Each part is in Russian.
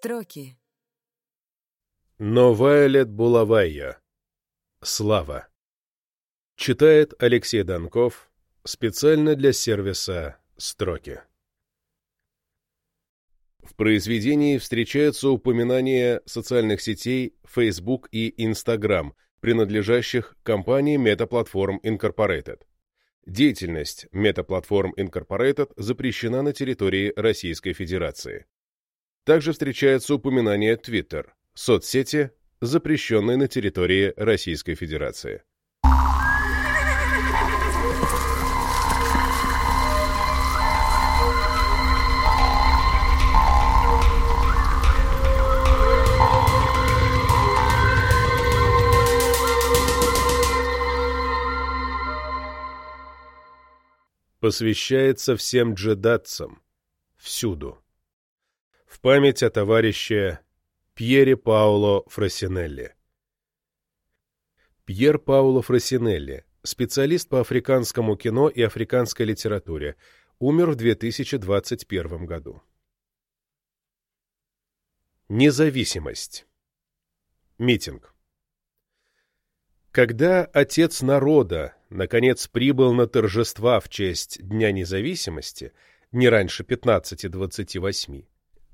Строки. Но Вайлет Булавайя. Слава. Читает Алексей Донков специально для сервиса «Строки». В произведении встречаются упоминания социальных сетей Facebook и Instagram, принадлежащих компании Meta Platform Incorporated. Деятельность Meta Platform Incorporated запрещена на территории Российской Федерации. Также встречается упоминание Twitter, соцсети, запрещенной на территории Российской Федерации. посвящается всем джедатцам, всюду. В память о товарище Пьере Пауло Фросинелли. Пьер Пауло Фросинелли, специалист по африканскому кино и африканской литературе, умер в 2021 году. Независимость. Митинг. Когда отец народа наконец прибыл на торжества в честь Дня независимости, не раньше 15-28,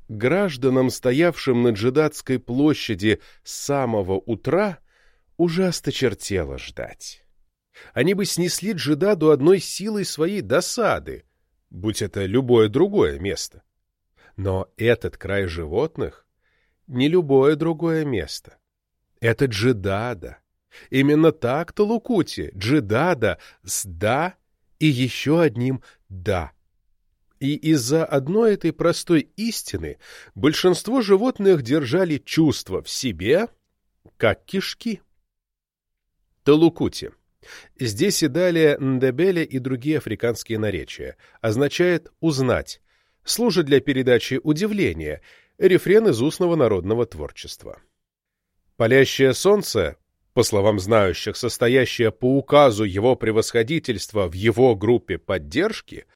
гражданам, стоявшим на Джедатской площади с самого утра, уже осточертело ждать. Они бы снесли Джедаду одной силой своей досады, будь это любое другое место. Но этот край животных — не любое другое место. Это Джедада. Именно так Талукути, Джидада, с «да» и еще одним «да». И из-за одной этой простой истины большинство животных держали чувства в себе, как кишки. Талукути. Здесь и далее Ndebele и другие африканские наречия. Означает «узнать», служит для передачи удивления, рефрен из устного народного творчества. Палящее солнце по словам знающих, состоящая по указу его превосходительства в его группе поддержки,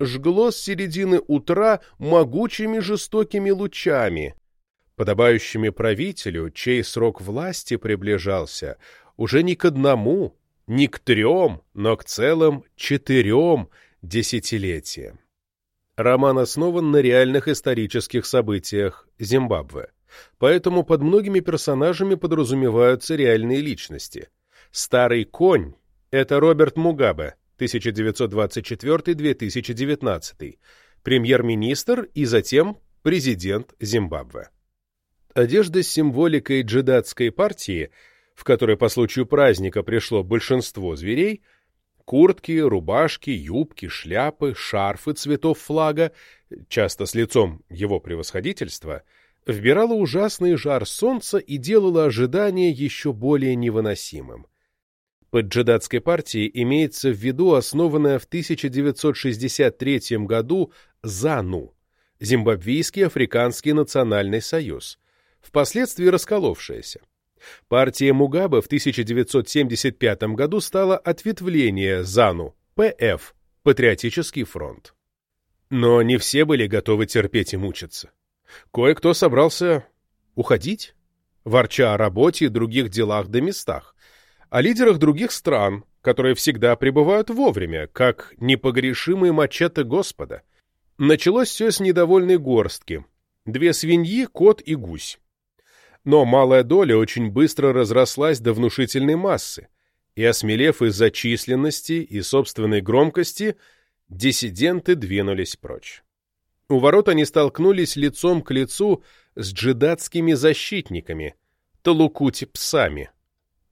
жгло с середины утра могучими жестокими лучами, подобающими правителю, чей срок власти приближался уже не к одному, не к трем, но к целым четырем десятилетиям. Роман основан на реальных исторических событиях Зимбабве. Поэтому под многими персонажами подразумеваются реальные личности. Старый конь — это Роберт Мугабе, 1924-2019, премьер-министр и затем президент Зимбабве. Одежда с символикой джедатской партии, в которой по случаю праздника пришло большинство зверей, куртки, рубашки, юбки, шляпы, шарфы цветов флага, часто с лицом его превосходительства — вбирала ужасный жар солнца и делала ожидание еще более невыносимым. Под джедатской партией имеется в виду основанная в 1963 году ЗАНУ – Зимбабвийский Африканский Национальный Союз, впоследствии расколовшаяся. Партия Мугабе в 1975 году стала ответвление ЗАНУ – ПФ – Патриотический фронт. Но не все были готовы терпеть и мучиться. Кое-кто собрался уходить, ворча о работе и других делах да местах, о лидерах других стран, которые всегда пребывают вовремя, как непогрешимые мачете Господа. Началось все с недовольной горстки. Две свиньи, кот и гусь. Но малая доля очень быстро разрослась до внушительной массы, и, осмелев из-за численности и собственной громкости, диссиденты двинулись прочь. У ворот они столкнулись лицом к лицу с джедатскими защитниками, талукути-псами,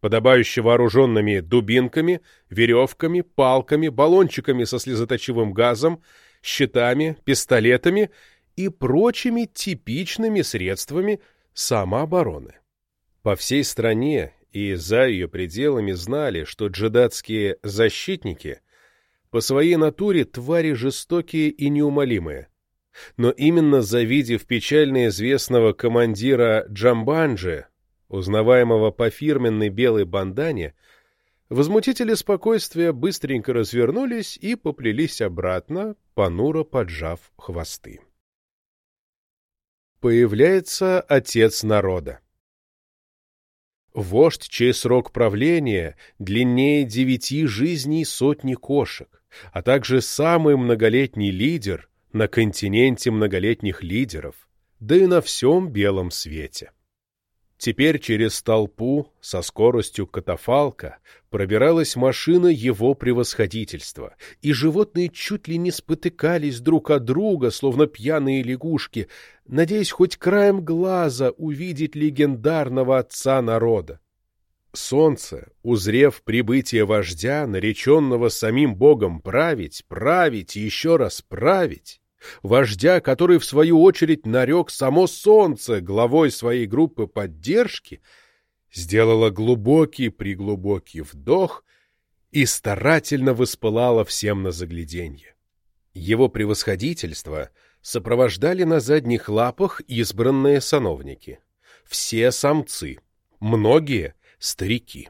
подобающе вооруженными дубинками, веревками, палками, баллончиками со слезоточивым газом, щитами, пистолетами и прочими типичными средствами самообороны. По всей стране и за ее пределами знали, что джедатские защитники по своей натуре твари жестокие и неумолимые, но именно завидев печально известного командира Джамбанджи, узнаваемого по фирменной белой бандане, возмутители спокойствия быстренько развернулись и поплелись обратно, понуро поджав хвосты. появляется отец народа. Вождь, чей срок правления длиннее девяти жизней сотни кошек, а также самый многолетний лидер на континенте многолетних лидеров, да и на всем белом свете. Теперь через толпу со скоростью катафалка пробиралась машина его превосходительства, и животные чуть ли не спотыкались друг от друга, словно пьяные лягушки, надеясь хоть краем глаза увидеть легендарного отца народа. Солнце, узрев прибытие вождя, нареченного самим богом править, править и еще раз править, вождя, который в свою очередь нарек само солнце главой своей группы поддержки, сделала глубокий-приглубокий вдох и старательно воспылала всем на загляденье. Его превосходительство сопровождали на задних лапах избранные сановники. Все самцы, многие — старики.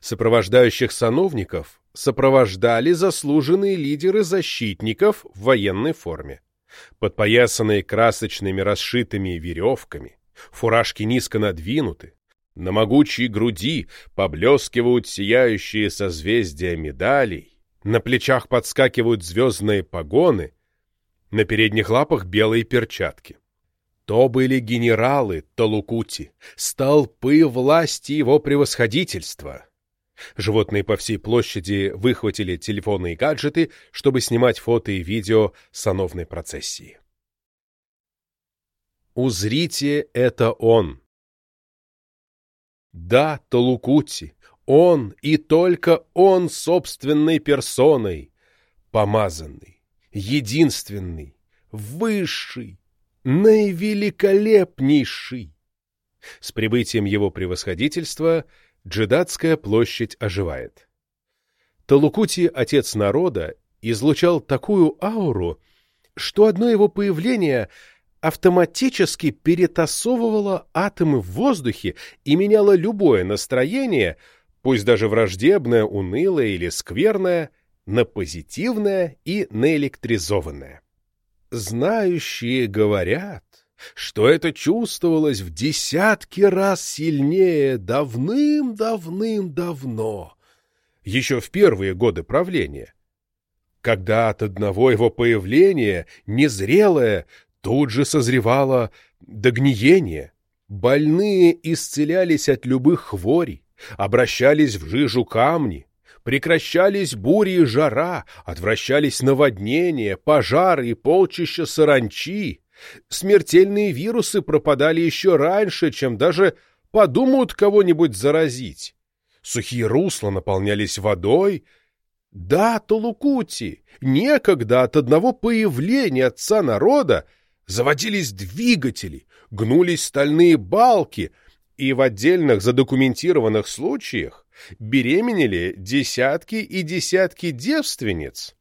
Сопровождающих сановников сопровождали заслуженные лидеры защитников в военной форме. Подпоясанные красочными расшитыми веревками, фуражки низко надвинуты, на могучей груди поблескивают сияющие созвездия медалей, на плечах подскакивают звездные погоны, на передних лапах белые перчатки. То были генералы Толукути, столпы власти его превосходительства, Животные по всей площади выхватили телефоны и гаджеты, чтобы снимать фото и видео сановной процессии. Узрите, это он. Да, Толукути, он и только он собственной персоной, помазанный, единственный, высший, наивеликолепнейший. С прибытием его превосходительства – Джедатская площадь оживает. Талукути, отец народа, излучал такую ауру, что одно его появление автоматически перетасовывало атомы в воздухе и меняло любое настроение, пусть даже враждебное, унылое или скверное, на позитивное и наэлектризованное. Знающие говорят, что это чувствовалось в десятки раз сильнее давным-давным-давно, еще в первые годы правления, когда от одного его появления незрелое тут же созревало до гниения, больные исцелялись от любых хворей, обращались в жижу камни, прекращались бури и жара, отвращались наводнения, пожары и полчища саранчи, Смертельные вирусы пропадали еще раньше, чем даже подумают кого-нибудь заразить. Сухие русла наполнялись водой. Да, Толукути, некогда от одного появления отца народа заводились двигатели, гнулись стальные балки, и в отдельных задокументированных случаях беременели десятки и десятки девственниц.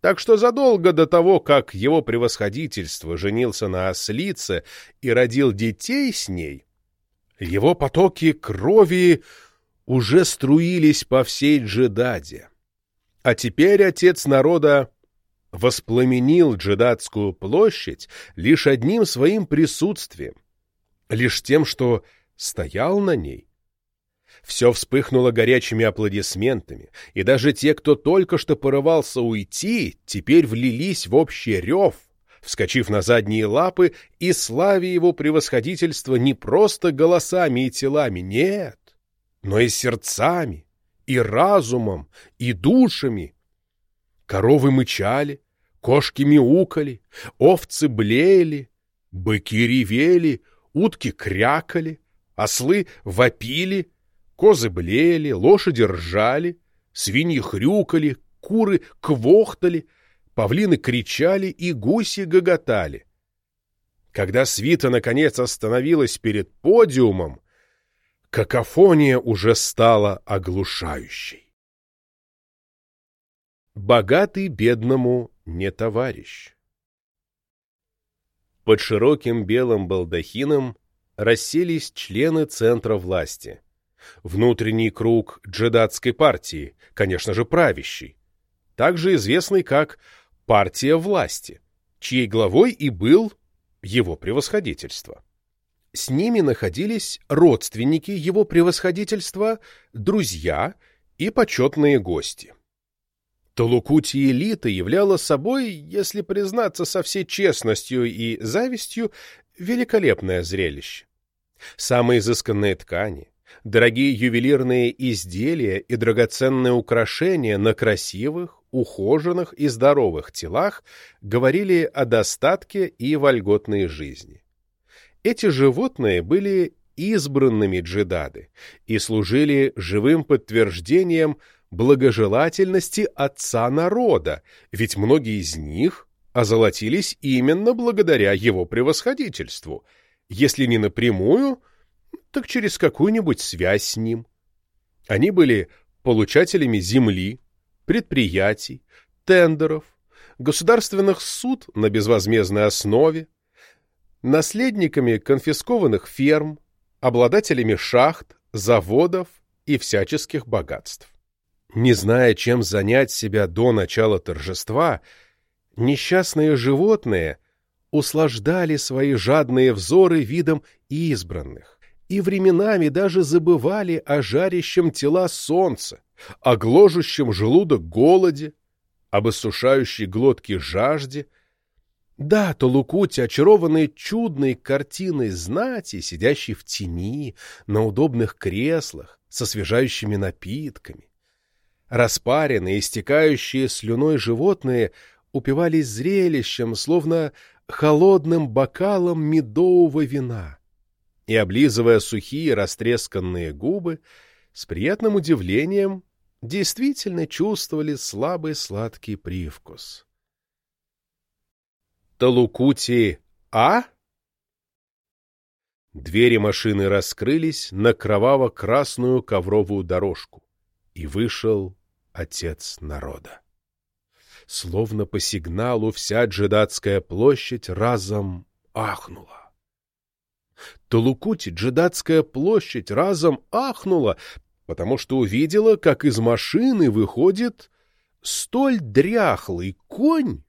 Так что задолго до того, как его превосходительство женился на ослице и родил детей с ней, его потоки крови уже струились по всей Джедаде. А теперь отец народа воспламенил Джедадскую площадь лишь одним своим присутствием, лишь тем, что стоял на ней все вспыхнуло горячими аплодисментами, и даже те, кто только что порывался уйти, теперь влились в общий рев, вскочив на задние лапы и славе его превосходительства не просто голосами и телами, нет, но и сердцами, и разумом, и душами. Коровы мычали, кошки мяукали, овцы блеяли, быки ревели, утки крякали, ослы вопили — Козы блеяли, лошади ржали, свиньи хрюкали, куры квохтали, павлины кричали и гуси гоготали. Когда свита наконец остановилась перед подиумом, какофония уже стала оглушающей. Богатый бедному не товарищ. Под широким белым балдахином расселись члены центра власти — внутренний круг джедатской партии, конечно же, правящий, также известный как «партия власти», чьей главой и был его превосходительства. С ними находились родственники его превосходительства, друзья и почетные гости. Талукути элита являла собой, если признаться со всей честностью и завистью, великолепное зрелище. Самые изысканные ткани, дорогие ювелирные изделия и драгоценные украшения на красивых, ухоженных и здоровых телах говорили о достатке и вольготной жизни. Эти животные были избранными джедады и служили живым подтверждением благожелательности отца народа, ведь многие из них озолотились именно благодаря его превосходительству, если не напрямую, так через какую-нибудь связь с ним. Они были получателями земли, предприятий, тендеров, государственных суд на безвозмездной основе, наследниками конфискованных ферм, обладателями шахт, заводов и всяческих богатств. Не зная, чем занять себя до начала торжества, несчастные животные услаждали свои жадные взоры видом избранных и временами даже забывали о жарящем тела солнца, о гложущем желудок голоде, об иссушающей глотке жажде. Да, Толукути, очарованные чудной картиной знати, сидящей в тени, на удобных креслах, со освежающими напитками. Распаренные, истекающие слюной животные упивались зрелищем, словно холодным бокалом медового вина, и, облизывая сухие растресканные губы, с приятным удивлением действительно чувствовали слабый сладкий привкус. Талукути А? Двери машины раскрылись на кроваво-красную ковровую дорожку, и вышел отец народа. Словно по сигналу вся джедатская площадь разом ахнула. Талукути джедатская площадь разом ахнула, потому что увидела, как из машины выходит столь дряхлый конь,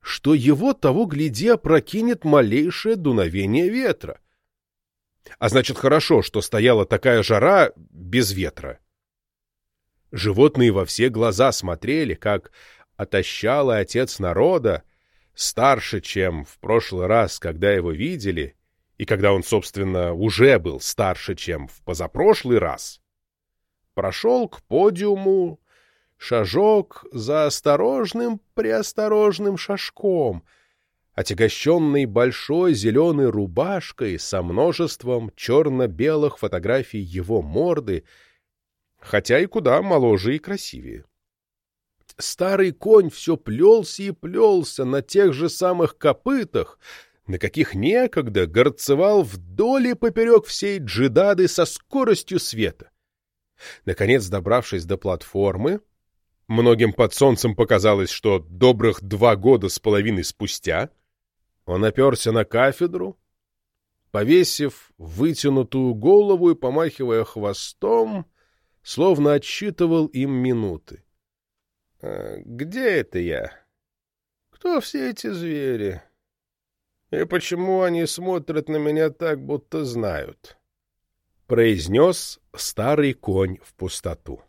что его того гляди опрокинет малейшее дуновение ветра. А значит, хорошо, что стояла такая жара без ветра. Животные во все глаза смотрели, как отощалый отец народа, старше, чем в прошлый раз, когда его видели, и когда он, собственно, уже был старше, чем в позапрошлый раз, прошел к подиуму шажок за осторожным преосторожным шажком, отягощенный большой зеленой рубашкой со множеством черно-белых фотографий его морды, хотя и куда моложе и красивее. Старый конь все плелся и плелся на тех же самых копытах, на каких некогда горцевал вдоль и поперек всей джидады со скоростью света. Наконец, добравшись до платформы, многим под солнцем показалось, что добрых два года с половиной спустя, он оперся на кафедру, повесив вытянутую голову и помахивая хвостом, словно отсчитывал им минуты. «А «Где это я? Кто все эти звери? И почему они смотрят на меня так, будто знают?» произнес старый конь в пустоту.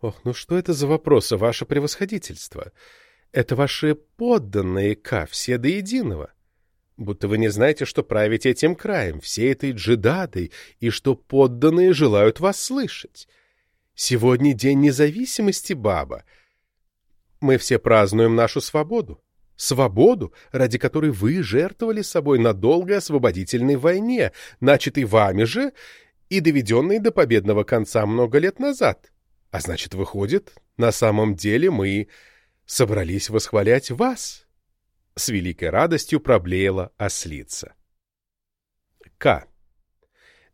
«Ох, ну что это за вопросы, ваше превосходительство? Это ваши подданные Ка, все до единого. Будто вы не знаете, что правите этим краем, всей этой джедадой, и что подданные желают вас слышать. Сегодня день независимости, баба. Мы все празднуем нашу свободу свободу, ради которой вы жертвовали собой на долгой освободительной войне, начатой вами же и доведенной до победного конца много лет назад. А значит, выходит, на самом деле мы собрались восхвалять вас. С великой радостью проблеяла ослица. К.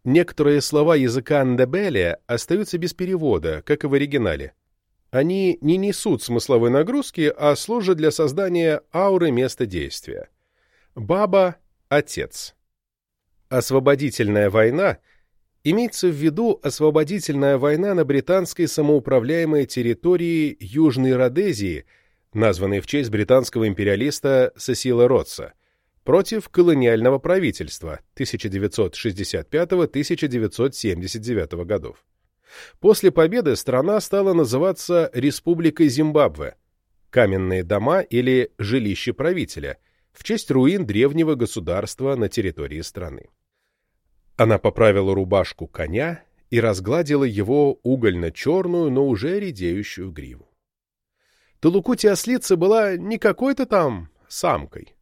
Некоторые слова языка Андебеля остаются без перевода, как и в оригинале. Они не несут смысловой нагрузки, а служат для создания ауры места действия. Баба — отец. Освободительная война имеется в виду освободительная война на британской самоуправляемой территории Южной Родезии, названной в честь британского империалиста Сесила Ротса, против колониального правительства 1965-1979 годов. После победы страна стала называться Республикой Зимбабве, каменные дома или жилище правителя, в честь руин древнего государства на территории страны. Она поправила рубашку коня и разгладила его угольно-черную, но уже редеющую гриву. Талукути-ослица была не какой-то там самкой,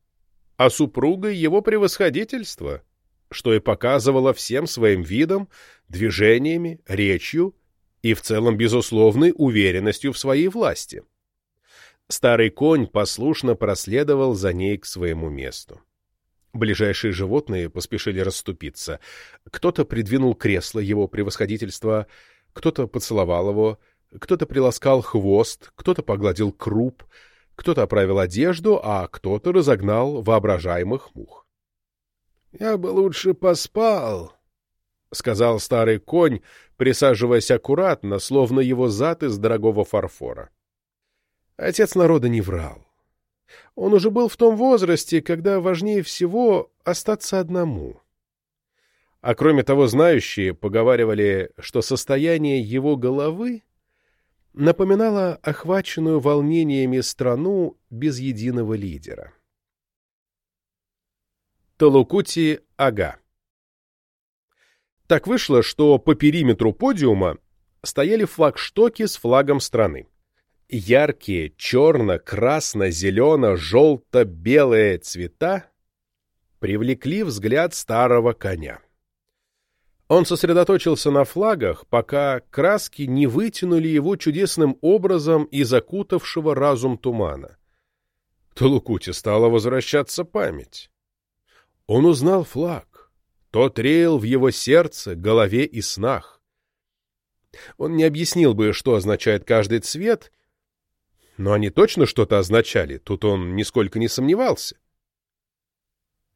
а супругой его превосходительства, что и показывало всем своим видом, движениями, речью и в целом безусловной уверенностью в своей власти. Старый конь послушно проследовал за ней к своему месту. Ближайшие животные поспешили расступиться. Кто-то придвинул кресло его превосходительства, кто-то поцеловал его, кто-то приласкал хвост, кто-то погладил круп, кто-то оправил одежду, а кто-то разогнал воображаемых мух. — Я бы лучше поспал, — сказал старый конь, присаживаясь аккуратно, словно его зад из дорогого фарфора. Отец народа не врал. Он уже был в том возрасте, когда важнее всего остаться одному. А кроме того, знающие поговаривали, что состояние его головы напоминало охваченную волнениями страну без единого лидера. Талукути Ага Так вышло, что по периметру подиума стояли флагштоки с флагом страны яркие черно, красно, зелено, желто, белые цвета привлекли взгляд старого коня. Он сосредоточился на флагах, пока краски не вытянули его чудесным образом из окутавшего разум тумана. Толукуте стала возвращаться память. Он узнал флаг. Тот реял в его сердце, голове и снах. Он не объяснил бы, что означает каждый цвет — но они точно что-то означали, тут он нисколько не сомневался.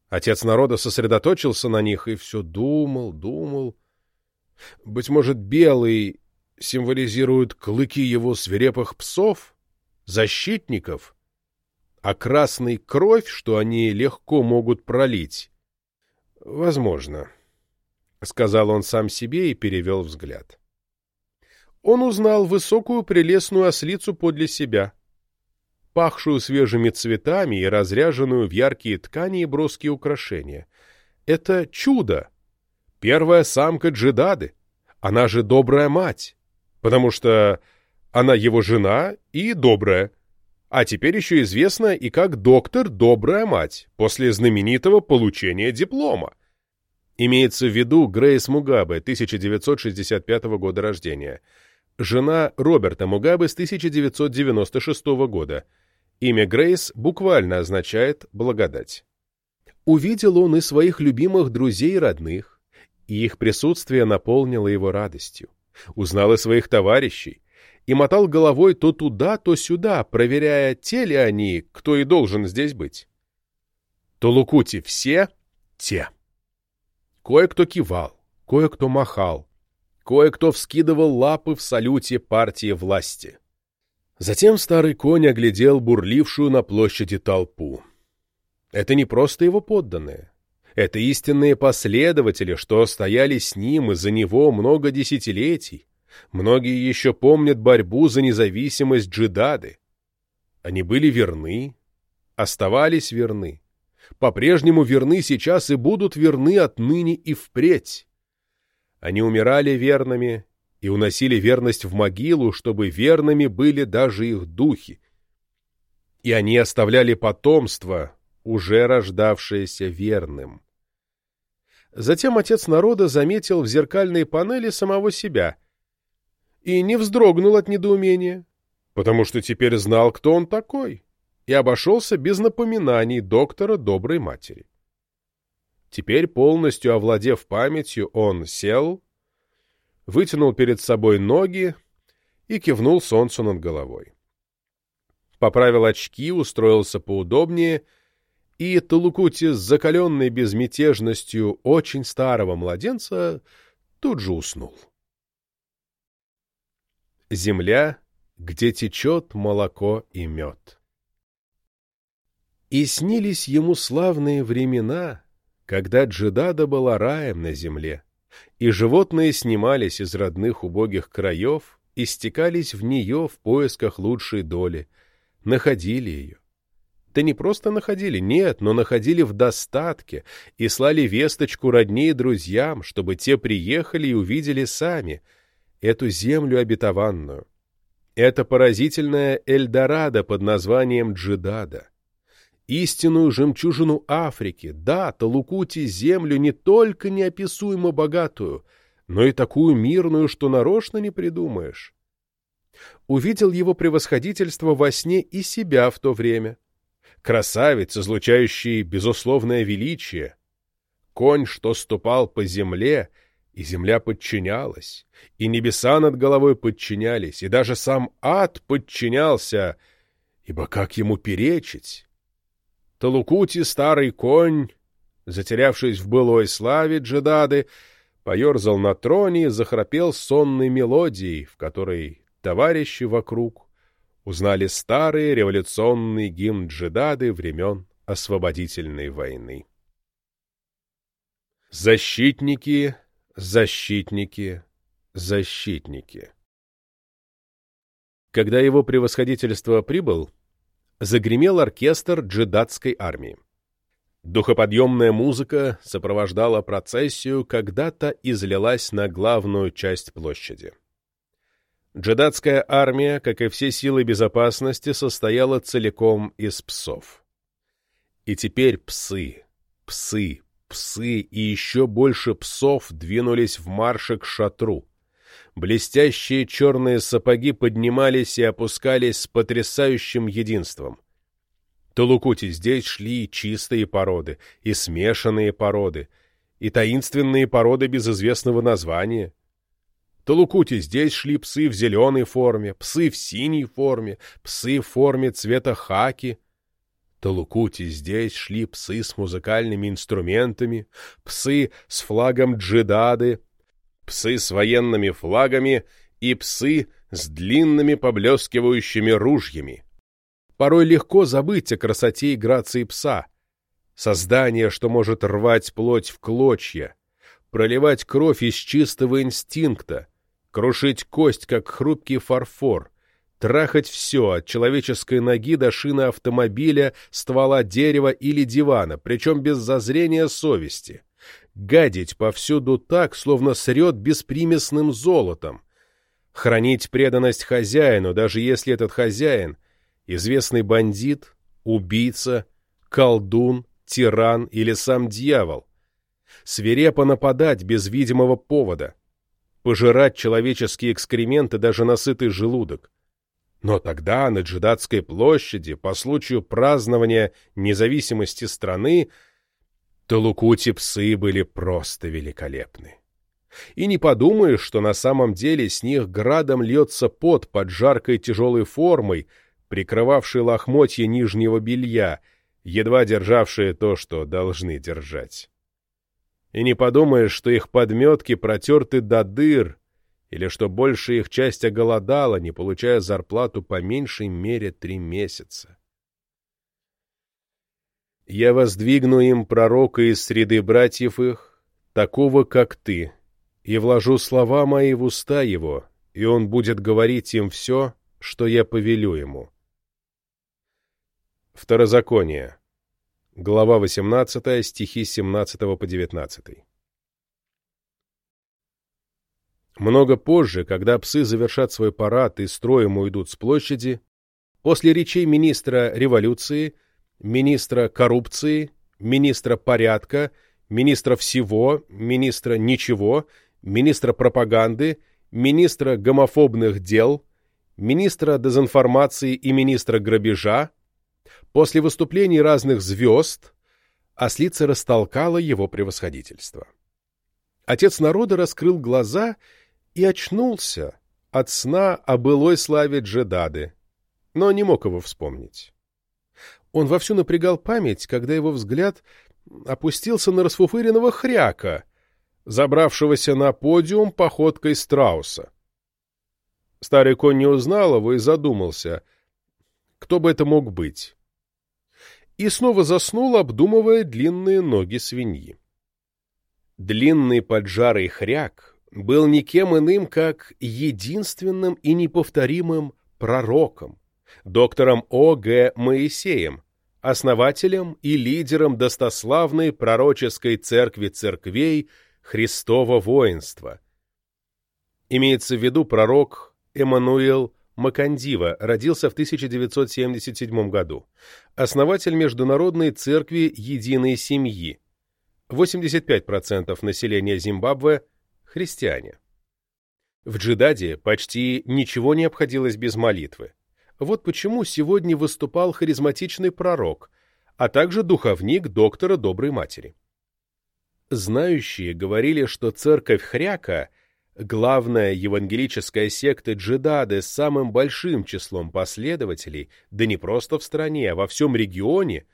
Отец народа сосредоточился на них и все думал, думал. Быть может, белый символизирует клыки его свирепых псов, защитников, а красный — кровь, что они легко могут пролить. Возможно, — сказал он сам себе и перевел взгляд он узнал высокую прелестную ослицу подле себя, пахшую свежими цветами и разряженную в яркие ткани и броские украшения. Это чудо! Первая самка Джидады, она же добрая мать, потому что она его жена и добрая, а теперь еще известна и как доктор «Добрая мать» после знаменитого получения диплома. Имеется в виду Грейс Мугабе, 1965 года рождения – жена Роберта Мугабе с 1996 года. Имя Грейс буквально означает «благодать». Увидел он и своих любимых друзей и родных, и их присутствие наполнило его радостью. Узнал и своих товарищей, и мотал головой то туда, то сюда, проверяя, те ли они, кто и должен здесь быть. То Лукути все те. Кое-кто кивал, кое-кто махал, Кое-кто вскидывал лапы в салюте партии власти. Затем старый конь оглядел бурлившую на площади толпу. Это не просто его подданные. Это истинные последователи, что стояли с ним и за него много десятилетий. Многие еще помнят борьбу за независимость джидады. Они были верны, оставались верны, по-прежнему верны сейчас и будут верны отныне и впредь. Они умирали верными и уносили верность в могилу, чтобы верными были даже их духи. И они оставляли потомство, уже рождавшееся верным. Затем отец народа заметил в зеркальной панели самого себя и не вздрогнул от недоумения, потому что теперь знал, кто он такой, и обошелся без напоминаний доктора доброй матери. Теперь, полностью овладев памятью, он сел, вытянул перед собой ноги и кивнул солнцу над головой. Поправил очки, устроился поудобнее, и Талукути закаленной безмятежностью очень старого младенца тут же уснул. Земля, где течет молоко и мед. И снились ему славные времена, когда Джидада была раем на земле, и животные снимались из родных убогих краев и стекались в нее в поисках лучшей доли, находили ее. Да не просто находили, нет, но находили в достатке и слали весточку родней и друзьям, чтобы те приехали и увидели сами эту землю обетованную. Это поразительная Эльдорадо под названием Джидада истинную жемчужину Африки, да, Талукути землю не только неописуемо богатую, но и такую мирную, что нарочно не придумаешь. Увидел его превосходительство во сне и себя в то время. Красавец, излучающий безусловное величие. Конь, что ступал по земле, и земля подчинялась, и небеса над головой подчинялись, и даже сам ад подчинялся, ибо как ему перечить? Талукути, старый конь, затерявшись в былой славе Джедады, поерзал на троне и захрапел сонной мелодией, в которой товарищи вокруг узнали старый революционный гимн Джедады времен освободительной войны. Защитники, защитники, защитники. Когда его превосходительство прибыл, загремел оркестр джедатской армии. Духоподъемная музыка сопровождала процессию, когда-то излилась на главную часть площади. Джедатская армия, как и все силы безопасности, состояла целиком из псов. И теперь псы, псы, псы и еще больше псов двинулись в марше к шатру, Блестящие черные сапоги поднимались и опускались с потрясающим единством. Толукути здесь шли и чистые породы, и смешанные породы, и таинственные породы без известного названия. Толукути здесь шли псы в зеленой форме, псы в синей форме, псы в форме цвета хаки. Толукути здесь шли псы с музыкальными инструментами, псы с флагом джидады, псы с военными флагами и псы с длинными поблескивающими ружьями. Порой легко забыть о красоте и грации пса. Создание, что может рвать плоть в клочья, проливать кровь из чистого инстинкта, крушить кость, как хрупкий фарфор, трахать все, от человеческой ноги до шины автомобиля, ствола дерева или дивана, причем без зазрения совести. Гадить повсюду так, словно срет беспримесным золотом, хранить преданность хозяину, даже если этот хозяин — известный бандит, убийца, колдун, тиран или сам дьявол, свирепо нападать без видимого повода, пожирать человеческие экскременты даже на сытый желудок. Но тогда на Джидатской площади по случаю празднования независимости страны Толукути псы были просто великолепны. И не подумаешь, что на самом деле с них градом льется пот под жаркой тяжелой формой, прикрывавшей лохмотья нижнего белья, едва державшие то, что должны держать. И не подумаешь, что их подметки протерты до дыр, или что большая их часть оголодала, не получая зарплату по меньшей мере три месяца. Я воздвигну им пророка из среды братьев их, такого, как ты, и вложу слова мои в уста его, и он будет говорить им все, что я повелю ему. Второзаконие. Глава 18, стихи 17 по 19. Много позже, когда псы завершат свой парад и строем уйдут с площади, после речей министра революции – министра коррупции, министра порядка, министра всего, министра ничего, министра пропаганды, министра гомофобных дел, министра дезинформации и министра грабежа. После выступлений разных звезд ослица растолкала его превосходительство. Отец народа раскрыл глаза и очнулся от сна о былой славе Джедады, но не мог его вспомнить. Он вовсю напрягал память, когда его взгляд опустился на расфуфыренного хряка, забравшегося на подиум походкой страуса. Старый конь не узнал его и задумался, кто бы это мог быть. и снова заснул, обдумывая длинные ноги свиньи. Длинный поджарый хряк был никем иным, как единственным и неповторимым пророком, доктором О. Г. Моисеем, основателем и лидером достославной пророческой церкви церквей Христова воинства. Имеется в виду пророк Эммануил Макандива, родился в 1977 году, основатель Международной церкви Единой Семьи. 85% населения Зимбабве – христиане. В Джидаде почти ничего не обходилось без молитвы. Вот почему сегодня выступал харизматичный пророк, а также духовник доктора Доброй Матери. Знающие говорили, что церковь Хряка Главная евангелическая секта джедады с самым большим числом последователей, да не просто в стране, а во всем регионе,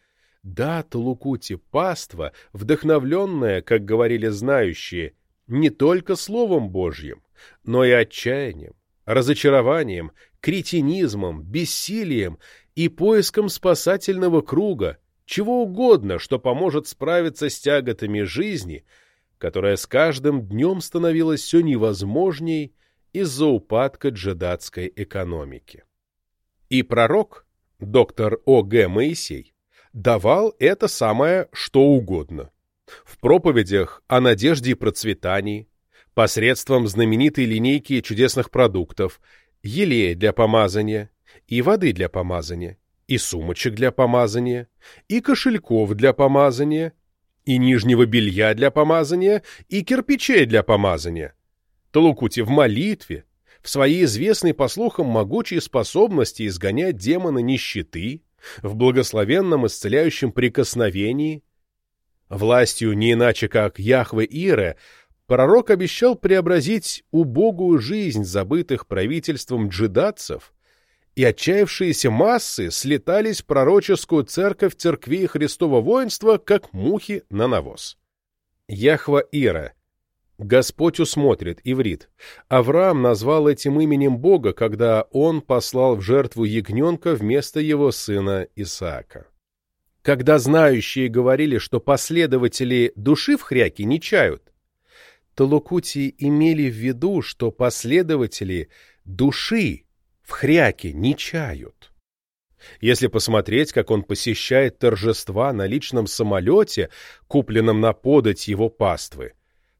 да, Талукути, паства, вдохновленная, как говорили знающие, не только Словом Божьим, но и отчаянием, разочарованием, кретинизмом, бессилием и поиском спасательного круга, чего угодно, что поможет справиться с тяготами жизни – которая с каждым днем становилась все невозможней из-за упадка джедатской экономики. И пророк, доктор О.Г. Моисей, давал это самое что угодно. В проповедях о надежде и процветании, посредством знаменитой линейки чудесных продуктов, елея для помазания и воды для помазания, и сумочек для помазания, и кошельков для помазания, и нижнего белья для помазания, и кирпичей для помазания. Талукути в молитве, в своей известной, по слухам, могучей способности изгонять демона нищеты, в благословенном исцеляющем прикосновении. Властью не иначе, как Яхве Ире, пророк обещал преобразить убогую жизнь забытых правительством джедатцев и отчаявшиеся массы слетались в пророческую церковь церкви Христова воинства, как мухи на навоз. Яхва Ира. Господь усмотрит, иврит. Авраам назвал этим именем Бога, когда он послал в жертву ягненка вместо его сына Исаака. Когда знающие говорили, что последователи души в хряке не чают, Талукути имели в виду, что последователи души в хряке не чают. Если посмотреть, как он посещает торжества на личном самолете, купленном на подать его паствы,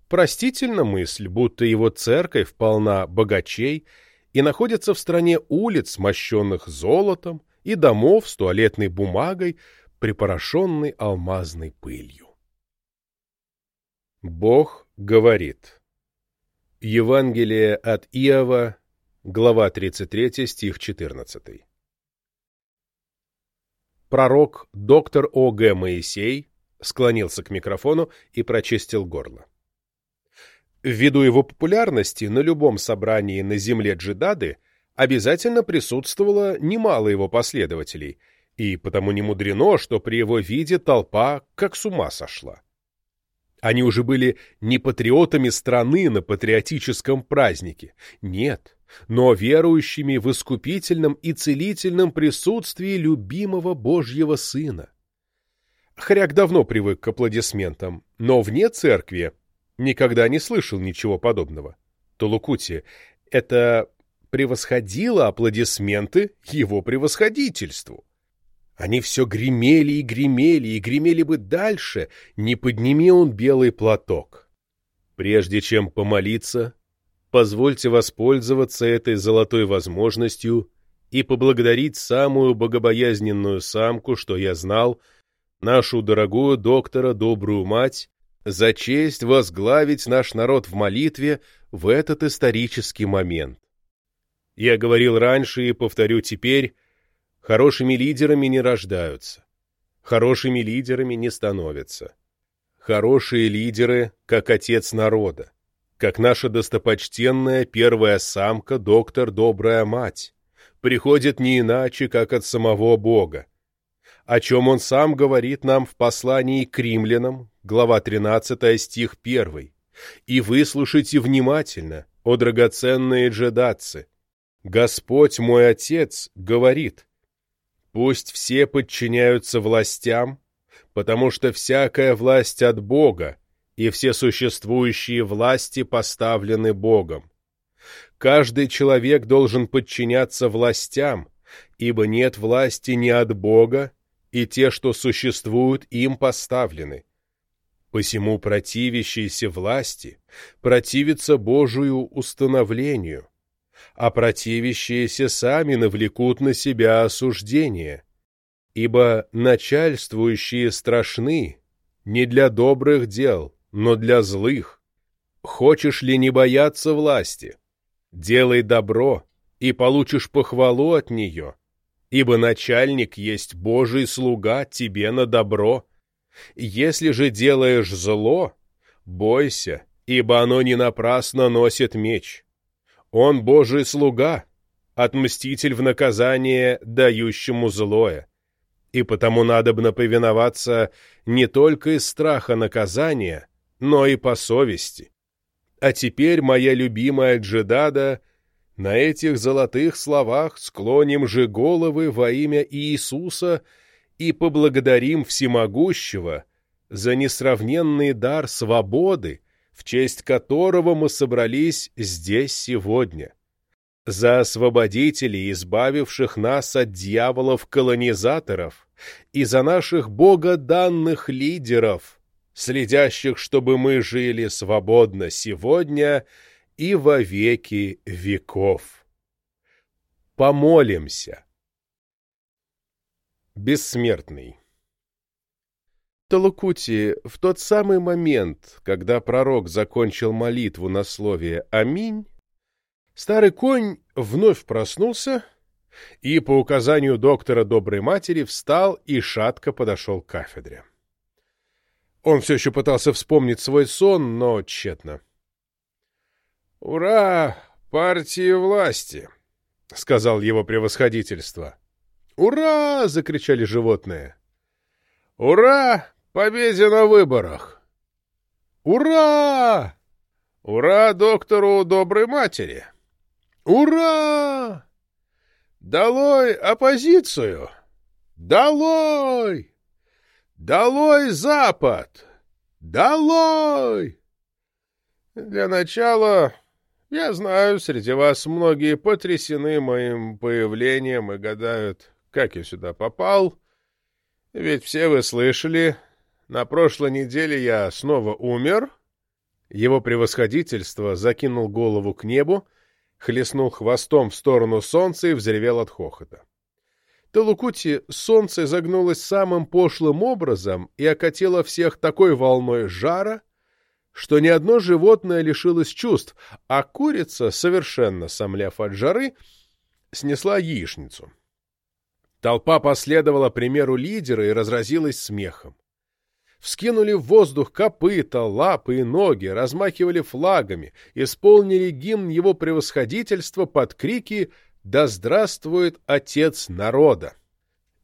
простительна мысль, будто его церковь полна богачей и находится в стране улиц, мощенных золотом, и домов с туалетной бумагой, припорошенной алмазной пылью. Бог говорит. Евангелие от Иова, Глава 33, стих 14. Пророк доктор О.Г. Моисей склонился к микрофону и прочистил горло. Ввиду его популярности на любом собрании на земле Джидады обязательно присутствовало немало его последователей, и потому не мудрено, что при его виде толпа как с ума сошла. Они уже были не патриотами страны на патриотическом празднике. Нет, но верующими в искупительном и целительном присутствии любимого Божьего Сына. Хряк давно привык к аплодисментам, но вне церкви никогда не слышал ничего подобного. Толукути — это превосходило аплодисменты его превосходительству. Они все гремели и гремели, и гремели бы дальше, не подними он белый платок. Прежде чем помолиться, позвольте воспользоваться этой золотой возможностью и поблагодарить самую богобоязненную самку, что я знал, нашу дорогую доктора Добрую Мать, за честь возглавить наш народ в молитве в этот исторический момент. Я говорил раньше и повторю теперь, хорошими лидерами не рождаются, хорошими лидерами не становятся. Хорошие лидеры, как отец народа как наша достопочтенная первая самка, доктор Добрая Мать, приходит не иначе, как от самого Бога, о чем он сам говорит нам в послании к римлянам, глава 13, стих 1. «И выслушайте внимательно, о драгоценные джедатцы! Господь мой Отец говорит, Пусть все подчиняются властям, потому что всякая власть от Бога, и все существующие власти поставлены Богом. Каждый человек должен подчиняться властям, ибо нет власти ни от Бога, и те, что существуют, им поставлены. Посему противящиеся власти противятся Божию установлению, а противящиеся сами навлекут на себя осуждение, ибо начальствующие страшны не для добрых дел, но для злых. Хочешь ли не бояться власти? Делай добро, и получишь похвалу от нее, ибо начальник есть Божий слуга тебе на добро. Если же делаешь зло, бойся, ибо оно не напрасно носит меч. Он Божий слуга, отмститель в наказание дающему злое. И потому надобно повиноваться не только из страха наказания, но и по совести. А теперь, моя любимая Джедада, на этих золотых словах склоним же головы во имя Иисуса и поблагодарим Всемогущего за несравненный дар свободы, в честь которого мы собрались здесь сегодня, за освободителей, избавивших нас от дьяволов-колонизаторов, и за наших богоданных лидеров, следящих, чтобы мы жили свободно сегодня и во веки веков. Помолимся. Бессмертный Талукути, в тот самый момент, когда пророк закончил молитву на слове «Аминь», старый конь вновь проснулся и, по указанию доктора Доброй Матери, встал и шатко подошел к кафедре. Он все еще пытался вспомнить свой сон, но тщетно. «Ура! Партии власти!» — сказал его превосходительство. «Ура!» — закричали животные. «Ура! Победе на выборах!» «Ура! Ура доктору доброй матери!» «Ура! Долой оппозицию! Долой!» «Долой Запад! Долой!» «Для начала, я знаю, среди вас многие потрясены моим появлением и гадают, как я сюда попал. Ведь все вы слышали, на прошлой неделе я снова умер». Его превосходительство закинул голову к небу, хлестнул хвостом в сторону солнца и взревел от хохота. Талукути солнце загнулось самым пошлым образом и окатило всех такой волной жара, что ни одно животное лишилось чувств, а курица, совершенно сомляв от жары, снесла яичницу. Толпа последовала примеру лидера и разразилась смехом. Вскинули в воздух копыта, лапы и ноги, размахивали флагами, исполнили гимн его превосходительства под крики да здравствует Отец народа!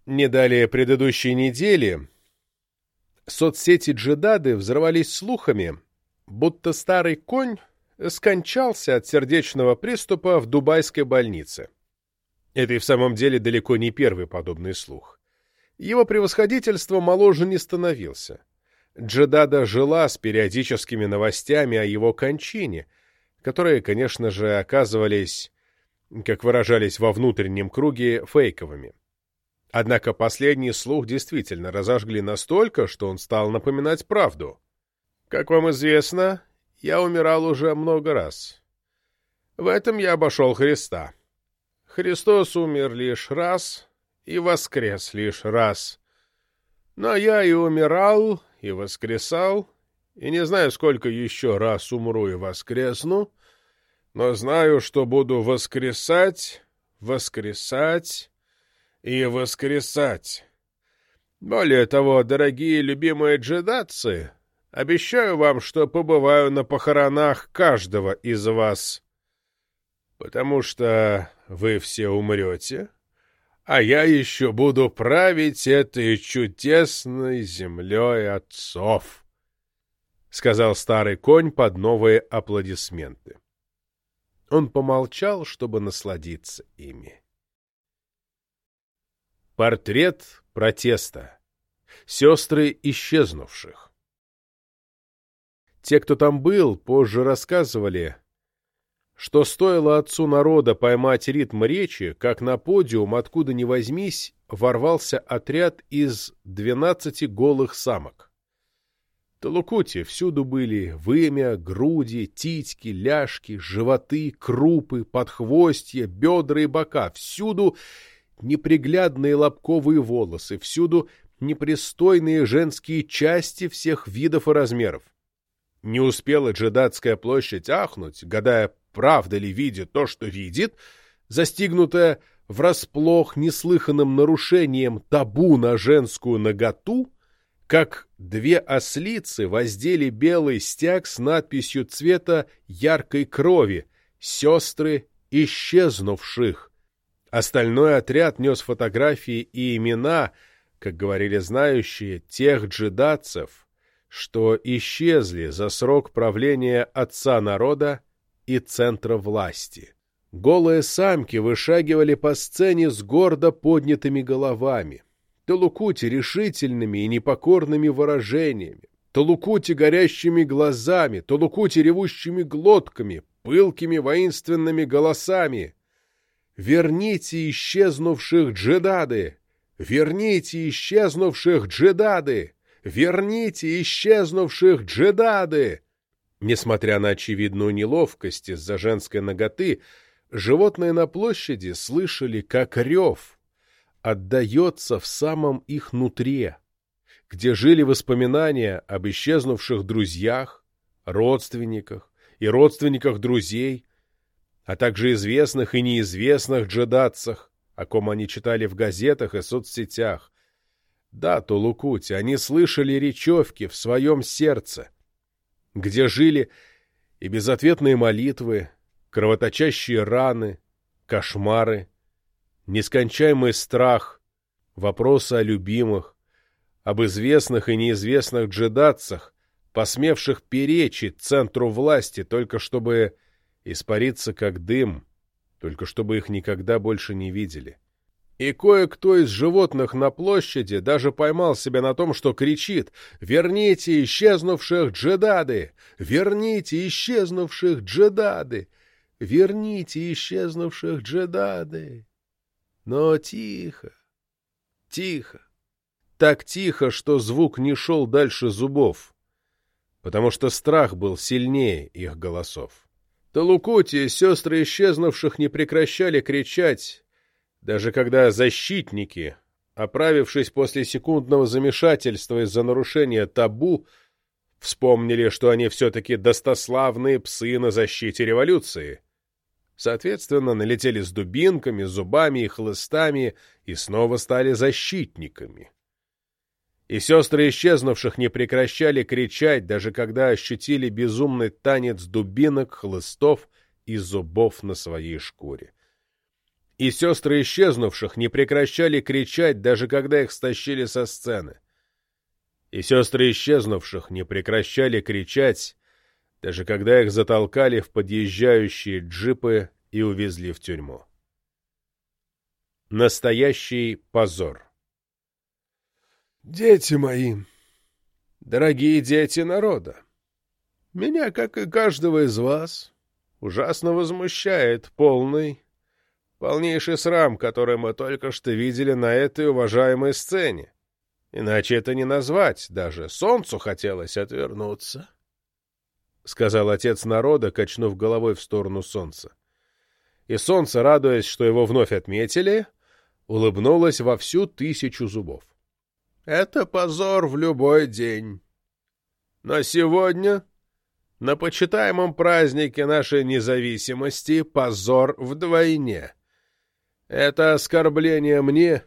Не далее предыдущей недели соцсети Джедады взорвались слухами, будто старый конь скончался от сердечного приступа в дубайской больнице. Это и в самом деле далеко не первый подобный слух. Его превосходительство моложе не становился. Джедада жила с периодическими новостями о его кончине, которые, конечно же, оказывались как выражались во внутреннем круге, фейковыми. Однако последний слух действительно разожгли настолько, что он стал напоминать правду. Как вам известно, я умирал уже много раз. В этом я обошел Христа. Христос умер лишь раз и воскрес лишь раз. Но я и умирал, и воскресал, и не знаю, сколько еще раз умру и воскресну, но знаю, что буду воскресать, воскресать и воскресать. Более того, дорогие любимые джедацы, обещаю вам, что побываю на похоронах каждого из вас, потому что вы все умрете, а я еще буду править этой чудесной землей отцов, — сказал старый конь под новые аплодисменты. Он помолчал, чтобы насладиться ими. Портрет протеста. Сестры исчезнувших. Те, кто там был, позже рассказывали, что стоило отцу народа поймать ритм речи, как на подиум, откуда ни возьмись, ворвался отряд из двенадцати голых самок. Талукути всюду были вымя, груди, титьки, ляжки, животы, крупы, подхвостья, бедра и бока. Всюду неприглядные лобковые волосы, всюду непристойные женские части всех видов и размеров. Не успела Джедатская площадь ахнуть, гадая, правда ли видит то, что видит, застигнутая врасплох неслыханным нарушением табу на женскую наготу, как две ослицы воздели белый стяг с надписью цвета яркой крови «Сестры исчезнувших». Остальной отряд нес фотографии и имена, как говорили знающие, тех джедатцев, что исчезли за срок правления отца народа и центра власти. Голые самки вышагивали по сцене с гордо поднятыми головами. Толукути решительными и непокорными выражениями, Толукути горящими глазами, Толукути ревущими глотками, пылкими воинственными голосами. «Верните исчезнувших джедады! Верните исчезнувших джедады! Верните исчезнувших джедады!» Несмотря на очевидную неловкость из-за женской ноготы, животные на площади слышали, как рев отдается в самом их нутре, где жили воспоминания об исчезнувших друзьях, родственниках и родственниках друзей, а также известных и неизвестных джедатцах, о ком они читали в газетах и соцсетях. Да, Тулукути, они слышали речевки в своем сердце, где жили и безответные молитвы, кровоточащие раны, кошмары, нескончаемый страх, вопросы о любимых, об известных и неизвестных джедатцах, посмевших перечить центру власти, только чтобы испариться как дым, только чтобы их никогда больше не видели. И кое-кто из животных на площади даже поймал себя на том, что кричит «Верните исчезнувших джедады! Верните исчезнувших джедады! Верните исчезнувших джедады!» Но тихо, тихо, так тихо, что звук не шел дальше зубов, потому что страх был сильнее их голосов. Талукути, сестры исчезнувших, не прекращали кричать, даже когда защитники, оправившись после секундного замешательства из-за нарушения табу, вспомнили, что они все-таки достославные псы на защите революции. Соответственно, налетели с дубинками, зубами и хлыстами и снова стали защитниками. И сестры исчезнувших не прекращали кричать, даже когда ощутили безумный танец дубинок, хлыстов и зубов на своей шкуре. И сестры исчезнувших не прекращали кричать, даже когда их стащили со сцены. И сестры исчезнувших не прекращали кричать, даже когда их затолкали в подъезжающие джипы и увезли в тюрьму. Настоящий позор Дети мои, дорогие дети народа, меня, как и каждого из вас, ужасно возмущает полный, полнейший срам, который мы только что видели на этой уважаемой сцене. Иначе это не назвать, даже солнцу хотелось отвернуться, — сказал отец народа, качнув головой в сторону солнца. И солнце, радуясь, что его вновь отметили, улыбнулось во всю тысячу зубов. Это позор в любой день. Но сегодня, на почитаемом празднике нашей независимости, позор вдвойне. Это оскорбление мне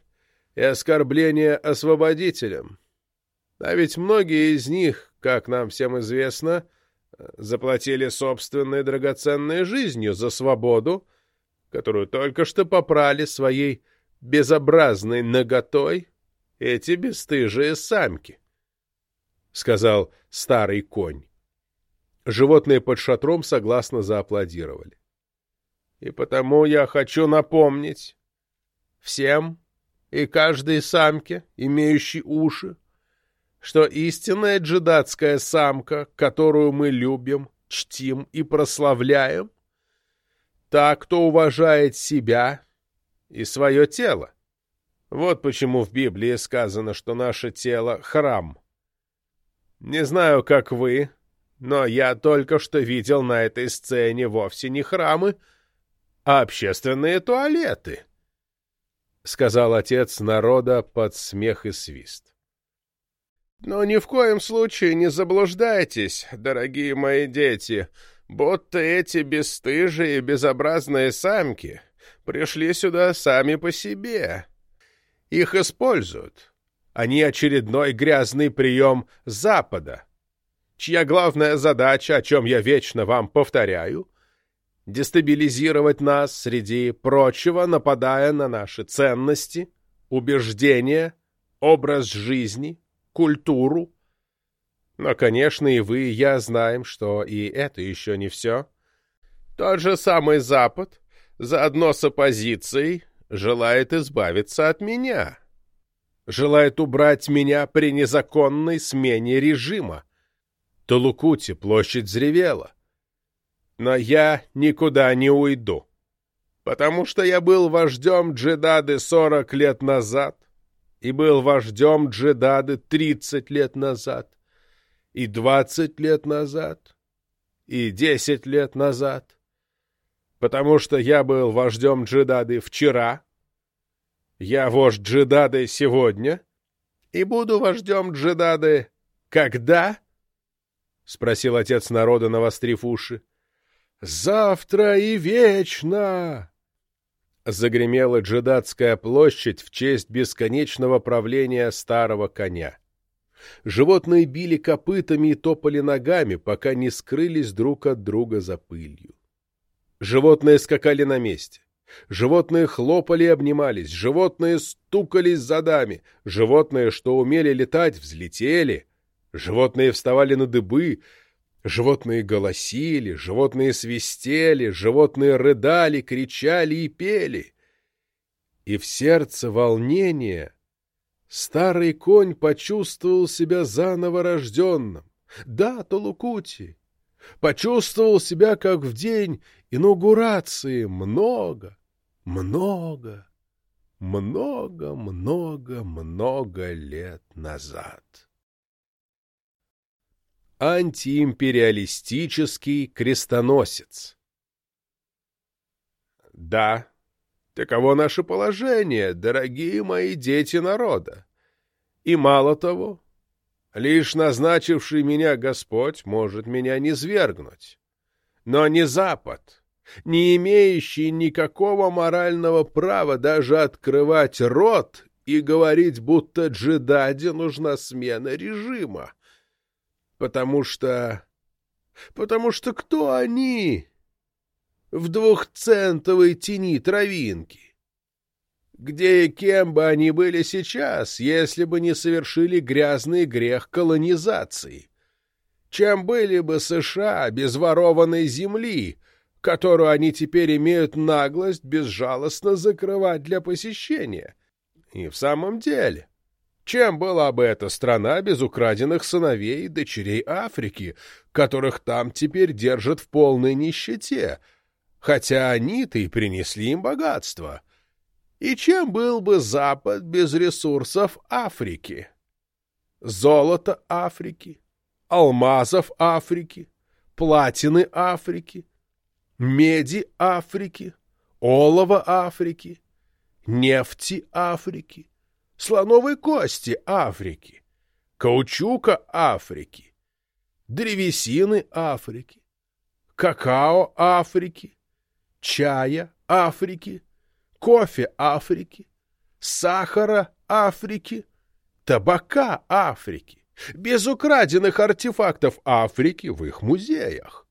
и оскорбление освободителям. А ведь многие из них, как нам всем известно, заплатили собственной драгоценной жизнью за свободу, которую только что попрали своей безобразной наготой эти бесстыжие самки, — сказал старый конь. Животные под шатром согласно зааплодировали. И потому я хочу напомнить всем и каждой самке, имеющей уши, что истинная джедатская самка, которую мы любим, чтим и прославляем, та, кто уважает себя и свое тело. Вот почему в Библии сказано, что наше тело — храм. Не знаю, как вы, но я только что видел на этой сцене вовсе не храмы, общественные туалеты, — сказал отец народа под смех и свист. Но ни в коем случае не заблуждайтесь, дорогие мои дети, будто эти бесстыжие безобразные самки пришли сюда сами по себе. Их используют. Они очередной грязный прием Запада, чья главная задача, о чем я вечно вам повторяю, дестабилизировать нас среди прочего, нападая на наши ценности, убеждения, образ жизни, культуру. Но, конечно, и вы, и я знаем, что и это еще не все. Тот же самый Запад, заодно с оппозицией, желает избавиться от меня. Желает убрать меня при незаконной смене режима. Толукути площадь взревела. Но я никуда не уйду, потому что я был вождем Джедады сорок лет назад, и был вождем Джедады тридцать лет назад, и двадцать лет назад, и десять лет назад, потому что я был вождем Джедады вчера, я вождь Джедады сегодня, и буду вождем Джедады когда? — спросил отец народа, навострив уши. — Завтра и вечно! Загремела Джедатская площадь в честь бесконечного правления старого коня. Животные били копытами и топали ногами, пока не скрылись друг от друга за пылью. Животные скакали на месте. Животные хлопали и обнимались, животные стукались задами, животные, что умели летать, взлетели — Животные вставали на дыбы, животные голосили, животные свистели, животные рыдали, кричали и пели. И в сердце волнения старый конь почувствовал себя заново рожденным. Да, Толукути, почувствовал себя, как в день инаугурации, много, много, много, много, много лет назад антиимпериалистический крестоносец. Да, таково наше положение, дорогие мои дети народа. И мало того, лишь назначивший меня Господь может меня не свергнуть. Но не Запад, не имеющий никакого морального права даже открывать рот и говорить, будто джедаде нужна смена режима потому что... потому что кто они в двухцентовой тени травинки? Где и кем бы они были сейчас, если бы не совершили грязный грех колонизации? Чем были бы США без ворованной земли, которую они теперь имеют наглость безжалостно закрывать для посещения? И в самом деле... Чем была бы эта страна без украденных сыновей и дочерей Африки, которых там теперь держат в полной нищете, хотя они-то и принесли им богатство? И чем был бы Запад без ресурсов Африки? Золото Африки, алмазов Африки, платины Африки, меди Африки, олова Африки, нефти Африки, слоновой кости Африки, каучука Африки, древесины Африки, какао Африки, чая Африки, кофе Африки, сахара Африки, табака Африки, без украденных артефактов Африки в их музеях.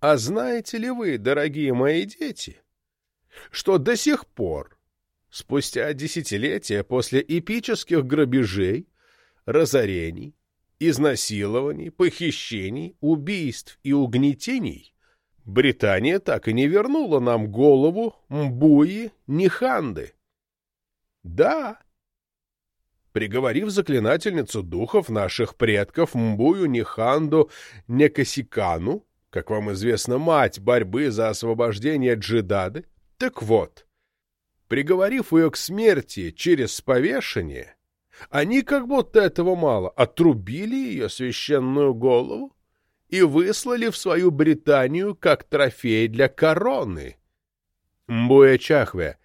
А знаете ли вы, дорогие мои дети, что до сих пор спустя десятилетия после эпических грабежей, разорений, изнасилований, похищений, убийств и угнетений, Британия так и не вернула нам голову Мбуи Ниханды. Да. Приговорив заклинательницу духов наших предков Мбую Ниханду Некосикану, как вам известно, мать борьбы за освобождение Джидады, так вот, приговорив ее к смерти через повешение, они, как будто этого мало, отрубили ее священную голову и выслали в свою Британию как трофей для короны. Мбуя Чахве,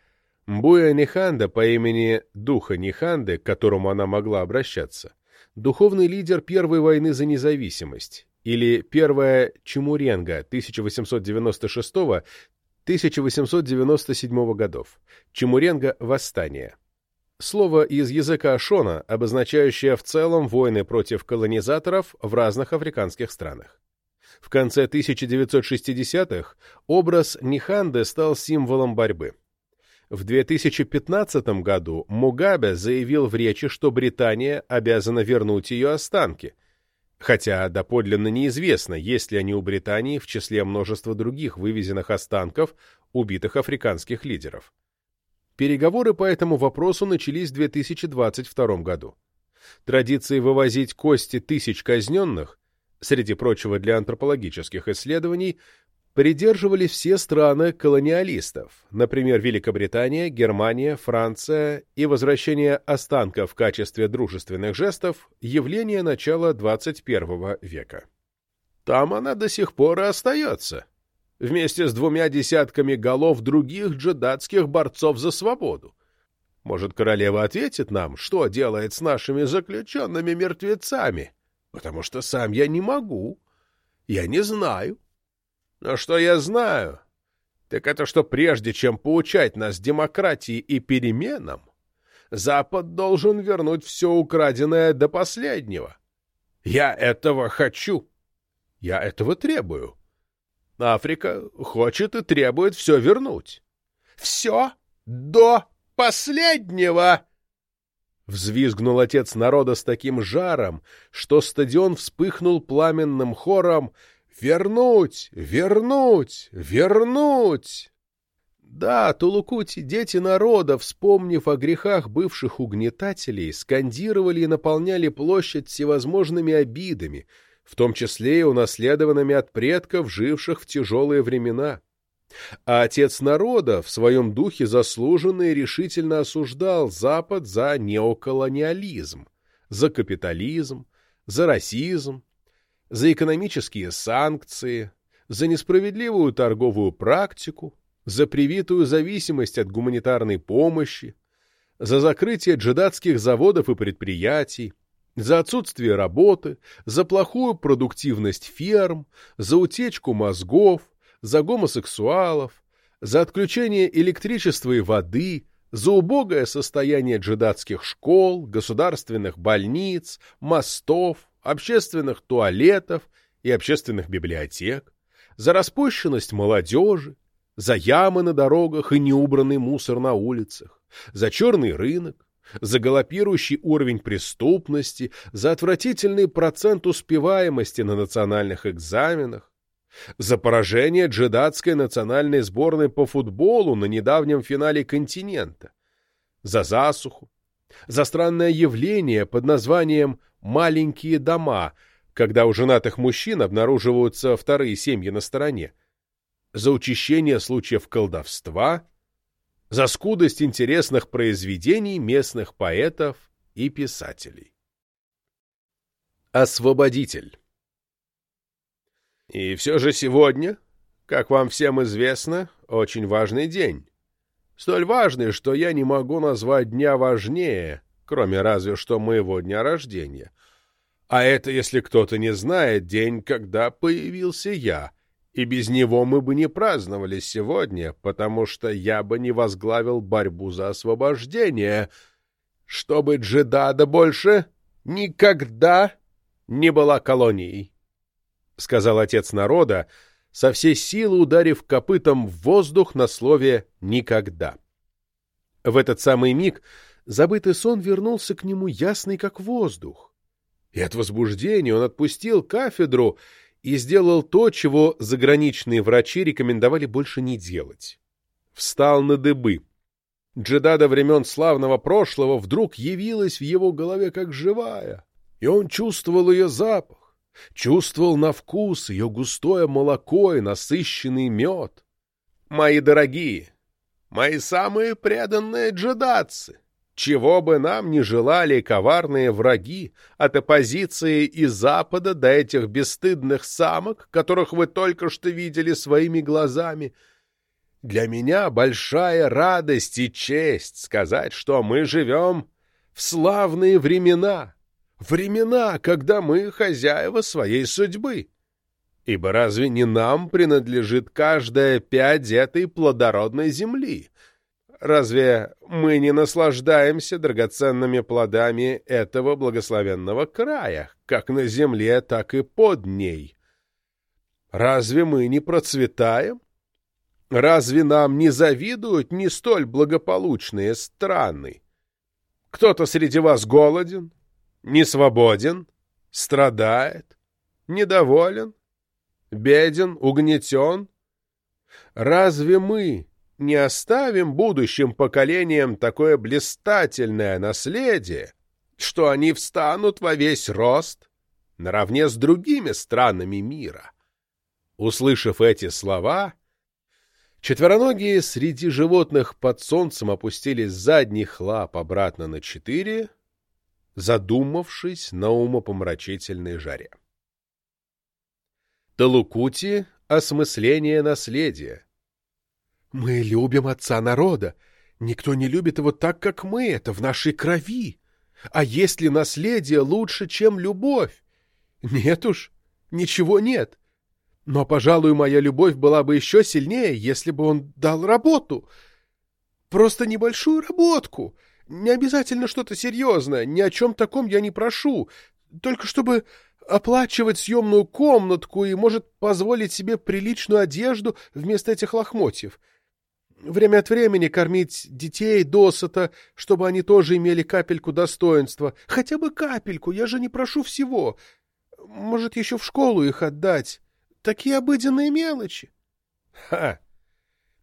Мбуя Ниханда по имени Духа Ниханды, к которому она могла обращаться, духовный лидер Первой войны за независимость, или Первая Чемуренга 1896-1897 годов, Чемуренга – восстание. Слово из языка Шона, обозначающее в целом войны против колонизаторов в разных африканских странах. В конце 1960-х образ Ниханды стал символом борьбы. В 2015 году Мугабе заявил в речи, что Британия обязана вернуть ее останки, хотя доподлинно неизвестно, есть ли они у Британии в числе множества других вывезенных останков убитых африканских лидеров. Переговоры по этому вопросу начались в 2022 году. Традиции вывозить кости тысяч казненных, среди прочего для антропологических исследований, придерживали все страны колониалистов, например, Великобритания, Германия, Франция, и возвращение останков в качестве дружественных жестов – явление начала 21 века. Там она до сих пор и остается, вместе с двумя десятками голов других джедатских борцов за свободу. Может, королева ответит нам, что делает с нашими заключенными мертвецами? Потому что сам я не могу. Я не знаю. Но что я знаю, так это что прежде чем поучать нас демократии и переменам, Запад должен вернуть все украденное до последнего. Я этого хочу. Я этого требую. Африка хочет и требует все вернуть. Все до последнего! Взвизгнул отец народа с таким жаром, что стадион вспыхнул пламенным хором «Вернуть! Вернуть! Вернуть!» Да, Тулукути, дети народа, вспомнив о грехах бывших угнетателей, скандировали и наполняли площадь всевозможными обидами — в том числе и унаследованными от предков, живших в тяжелые времена. А отец народа в своем духе заслуженно и решительно осуждал Запад за неоколониализм, за капитализм, за расизм, за экономические санкции, за несправедливую торговую практику, за привитую зависимость от гуманитарной помощи, за закрытие джедатских заводов и предприятий, за отсутствие работы, за плохую продуктивность ферм, за утечку мозгов, за гомосексуалов, за отключение электричества и воды, за убогое состояние джедатских школ, государственных больниц, мостов, общественных туалетов и общественных библиотек, за распущенность молодежи, за ямы на дорогах и неубранный мусор на улицах, за черный рынок, за галопирующий уровень преступности, за отвратительный процент успеваемости на национальных экзаменах, за поражение джедатской национальной сборной по футболу на недавнем финале континента, за засуху, за странное явление под названием «маленькие дома», когда у женатых мужчин обнаруживаются вторые семьи на стороне, за учащение случаев колдовства, за скудость интересных произведений местных поэтов и писателей. Освободитель И все же сегодня, как вам всем известно, очень важный день. Столь важный, что я не могу назвать дня важнее, кроме разве что моего дня рождения. А это, если кто-то не знает, день, когда появился я — и без него мы бы не праздновали сегодня, потому что я бы не возглавил борьбу за освобождение, чтобы Джедада больше никогда не была колонией, — сказал отец народа, со всей силы ударив копытом в воздух на слове «никогда». В этот самый миг забытый сон вернулся к нему ясный, как воздух. И от возбуждения он отпустил кафедру и сделал то, чего заграничные врачи рекомендовали больше не делать. Встал на дыбы. Джедада времен славного прошлого вдруг явилась в его голове как живая, и он чувствовал ее запах, чувствовал на вкус ее густое молоко и насыщенный мед. Мои дорогие, мои самые преданные джедатцы, чего бы нам не желали коварные враги от оппозиции из Запада до этих бесстыдных самок, которых вы только что видели своими глазами — для меня большая радость и честь сказать, что мы живем в славные времена, времена, когда мы хозяева своей судьбы. Ибо разве не нам принадлежит каждая пять этой плодородной земли? Разве мы не наслаждаемся драгоценными плодами этого благословенного края, как на земле, так и под ней? Разве мы не процветаем? Разве нам не завидуют не столь благополучные страны? Кто-то среди вас голоден, не свободен, страдает, недоволен, беден, угнетен? Разве мы не оставим будущим поколениям такое блистательное наследие, что они встанут во весь рост наравне с другими странами мира? Услышав эти слова, Четвероногие среди животных под солнцем опустили задних лап обратно на четыре, задумавшись на умопомрачительной жаре. Талукути — осмысление наследия. «Мы любим отца народа. Никто не любит его так, как мы. Это в нашей крови. А есть ли наследие лучше, чем любовь? Нет уж, ничего нет. Но, пожалуй, моя любовь была бы еще сильнее, если бы он дал работу. Просто небольшую работку. Не обязательно что-то серьезное, ни о чем таком я не прошу. Только чтобы оплачивать съемную комнатку и может позволить себе приличную одежду вместо этих лохмотьев. Время от времени кормить детей досыта, чтобы они тоже имели капельку достоинства. Хотя бы капельку, я же не прошу всего. Может, еще в школу их отдать. Такие обыденные мелочи. Ха!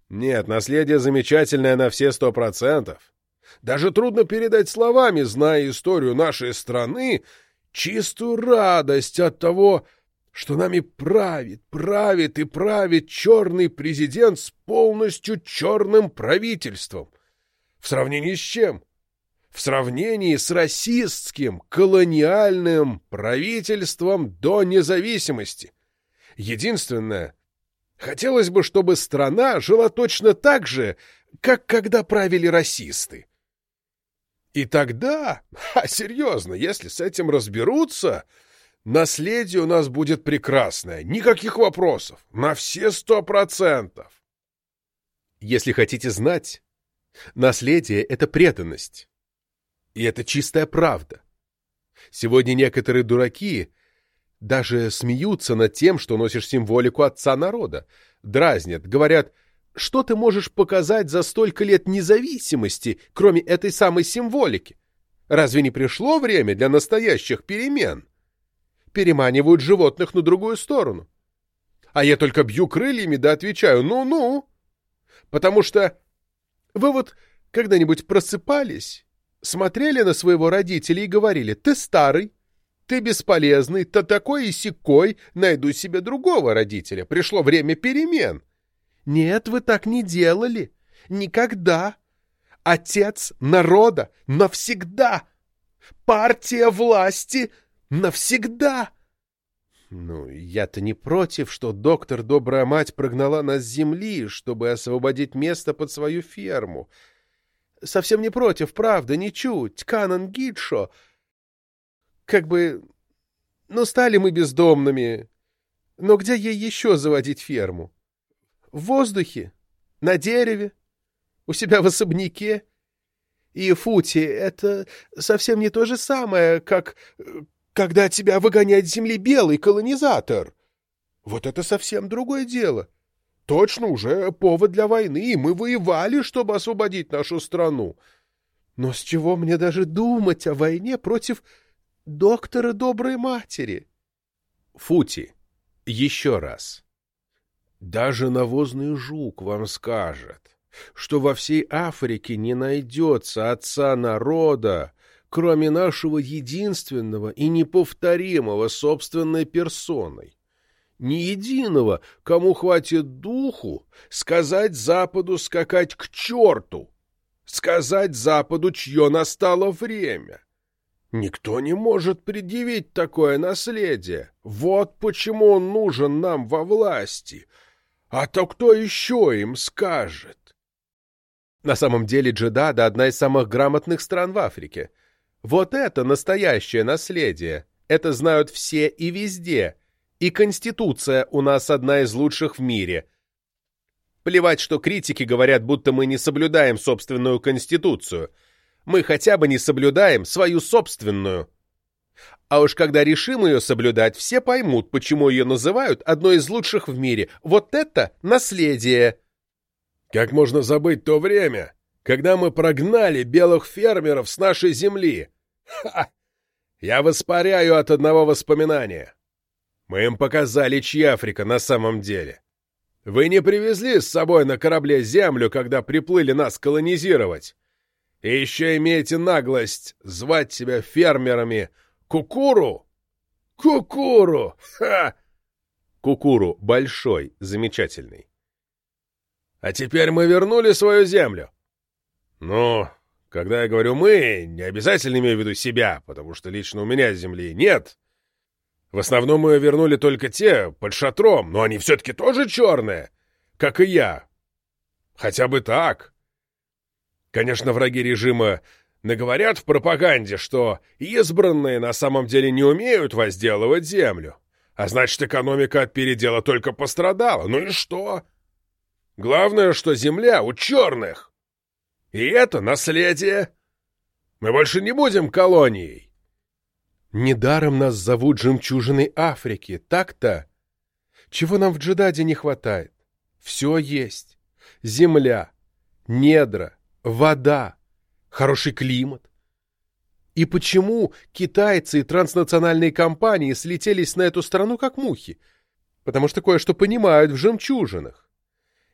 Нет, наследие замечательное на все сто процентов. Даже трудно передать словами, зная историю нашей страны, чистую радость от того, что нами правит, правит и правит черный президент с полностью черным правительством. В сравнении с чем? В сравнении с расистским колониальным правительством до независимости. Единственное, хотелось бы, чтобы страна жила точно так же, как когда правили расисты. И тогда, а серьезно, если с этим разберутся, наследие у нас будет прекрасное, никаких вопросов, на все сто процентов. Если хотите знать, наследие — это преданность. И это чистая правда. Сегодня некоторые дураки даже смеются над тем, что носишь символику отца народа. Дразнят, говорят, что ты можешь показать за столько лет независимости, кроме этой самой символики? Разве не пришло время для настоящих перемен? Переманивают животных на другую сторону. А я только бью крыльями да отвечаю «ну-ну». Потому что вы вот когда-нибудь просыпались, смотрели на своего родителя и говорили «ты старый, ты бесполезный, то такой и сякой, найду себе другого родителя. Пришло время перемен. Нет, вы так не делали. Никогда. Отец народа навсегда. Партия власти навсегда. Ну, я-то не против, что доктор Добрая Мать прогнала нас с земли, чтобы освободить место под свою ферму. Совсем не против, правда, ничуть. Канон Гидшо как бы... Ну, стали мы бездомными. Но где ей еще заводить ферму? В воздухе? На дереве? У себя в особняке? И, Фути, это совсем не то же самое, как когда тебя выгоняет земли белый колонизатор. Вот это совсем другое дело. Точно уже повод для войны, и мы воевали, чтобы освободить нашу страну. Но с чего мне даже думать о войне против доктора доброй матери. Фути, еще раз. Даже навозный жук вам скажет, что во всей Африке не найдется отца народа, кроме нашего единственного и неповторимого собственной персоной. Ни единого, кому хватит духу сказать Западу скакать к черту, сказать Западу, чье настало время. Никто не может предъявить такое наследие. Вот почему он нужен нам во власти. А то кто еще им скажет? На самом деле Джедада — одна из самых грамотных стран в Африке. Вот это настоящее наследие. Это знают все и везде. И Конституция у нас одна из лучших в мире. Плевать, что критики говорят, будто мы не соблюдаем собственную Конституцию. Мы хотя бы не соблюдаем свою собственную. А уж когда решим ее соблюдать, все поймут, почему ее называют одной из лучших в мире. Вот это наследие. Как можно забыть то время, когда мы прогнали белых фермеров с нашей земли? Ха! Я воспаряю от одного воспоминания. Мы им показали, чья Африка на самом деле. Вы не привезли с собой на корабле землю, когда приплыли нас колонизировать. И еще имеете наглость звать себя фермерами Кукуру? Кукуру! Ха! Кукуру большой, замечательный. А теперь мы вернули свою землю. Ну, когда я говорю «мы», не обязательно имею в виду себя, потому что лично у меня земли нет. В основном мы вернули только те под шатром, но они все-таки тоже черные, как и я. Хотя бы так. Конечно, враги режима наговорят в пропаганде, что избранные на самом деле не умеют возделывать землю. А значит, экономика от передела только пострадала. Ну и что? Главное, что земля у черных. И это наследие. Мы больше не будем колонией. Недаром нас зовут жемчужиной Африки, так-то? Чего нам в Джедаде не хватает? Все есть. Земля, недра, вода, хороший климат. И почему китайцы и транснациональные компании слетелись на эту страну как мухи? Потому что кое-что понимают в жемчужинах.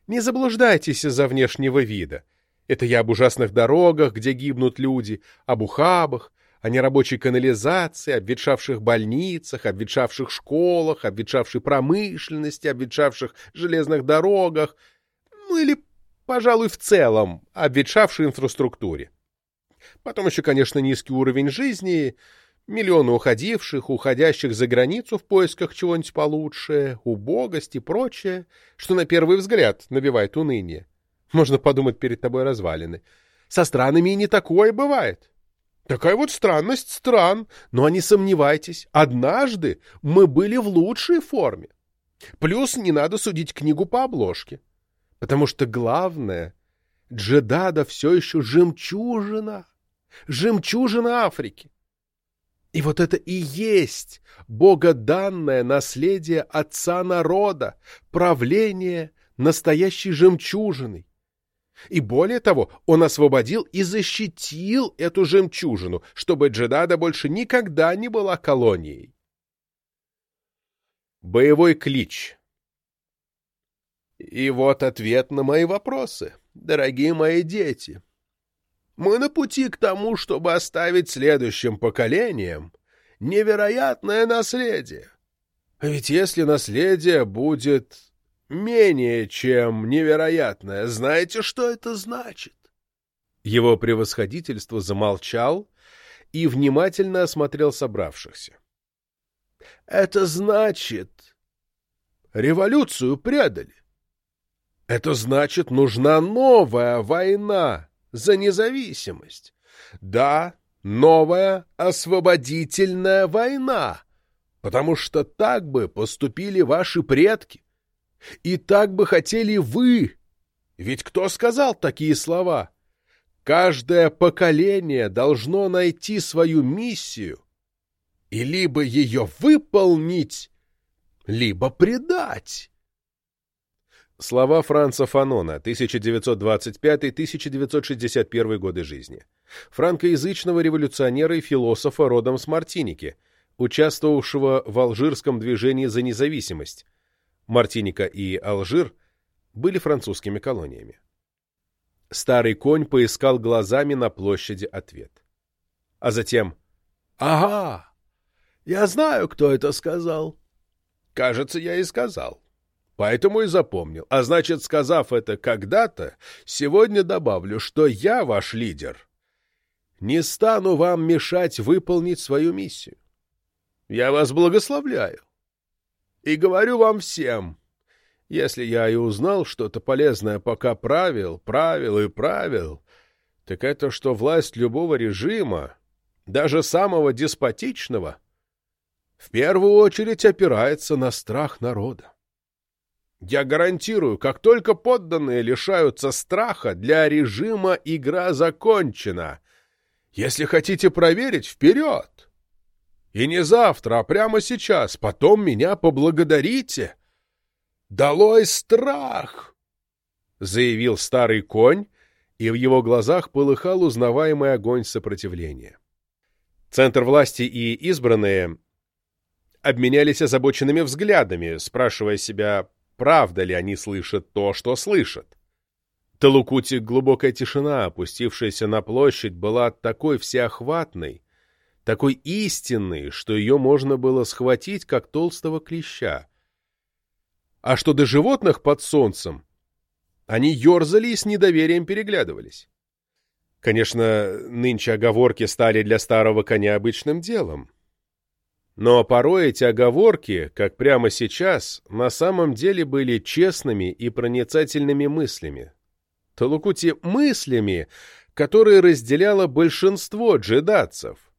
Не заблуждайтесь из-за внешнего вида. Это я об ужасных дорогах, где гибнут люди, об ухабах, о нерабочей канализации, об ветшавших больницах, об ветшавших школах, об ветшавшей промышленности, об ветшавших железных дорогах, ну или, пожалуй, в целом, об ветшавшей инфраструктуре. Потом еще, конечно, низкий уровень жизни, Миллионы уходивших, уходящих за границу в поисках чего-нибудь получше, убогость и прочее, что на первый взгляд набивает уныние. Можно подумать, перед тобой развалины. Со странами и не такое бывает. Такая вот странность стран, но не сомневайтесь, однажды мы были в лучшей форме. Плюс не надо судить книгу по обложке, потому что главное, Джедада все еще жемчужина, жемчужина Африки. И вот это и есть богоданное наследие отца народа, правление настоящей жемчужиной. И более того, он освободил и защитил эту жемчужину, чтобы Джедада больше никогда не была колонией. Боевой клич И вот ответ на мои вопросы, дорогие мои дети. Мы на пути к тому, чтобы оставить следующим поколениям невероятное наследие. Ведь если наследие будет менее чем невероятное, знаете, что это значит? Его превосходительство замолчал и внимательно осмотрел собравшихся. Это значит, революцию предали. Это значит, нужна новая война за независимость. Да, новая освободительная война, потому что так бы поступили ваши предки. И так бы хотели вы. Ведь кто сказал такие слова? Каждое поколение должно найти свою миссию и либо ее выполнить, либо предать. Слова Франца Фанона, 1925-1961 годы жизни. Франкоязычного революционера и философа родом с Мартиники, участвовавшего в алжирском движении за независимость. Мартиника и Алжир были французскими колониями. Старый конь поискал глазами на площади ответ. А затем «Ага, я знаю, кто это сказал». «Кажется, я и сказал. Поэтому и запомнил. А значит, сказав это когда-то, сегодня добавлю, что я ваш лидер. Не стану вам мешать выполнить свою миссию. Я вас благословляю. И говорю вам всем, если я и узнал что-то полезное, пока правил, правил и правил, так это что власть любого режима, даже самого деспотичного, в первую очередь опирается на страх народа. Я гарантирую, как только подданные лишаются страха, для режима игра закончена. Если хотите проверить, вперед! И не завтра, а прямо сейчас, потом меня поблагодарите. Долой страх! Заявил старый конь, и в его глазах полыхал узнаваемый огонь сопротивления. Центр власти и избранные обменялись озабоченными взглядами, спрашивая себя, правда ли они слышат то, что слышат. Талукути глубокая тишина, опустившаяся на площадь, была такой всеохватной, такой истинной, что ее можно было схватить, как толстого клеща. А что до животных под солнцем, они ерзали и с недоверием переглядывались. Конечно, нынче оговорки стали для старого коня обычным делом. Но порой эти оговорки, как прямо сейчас, на самом деле были честными и проницательными мыслями. Талукути мыслями, которые разделяло большинство джедатцев,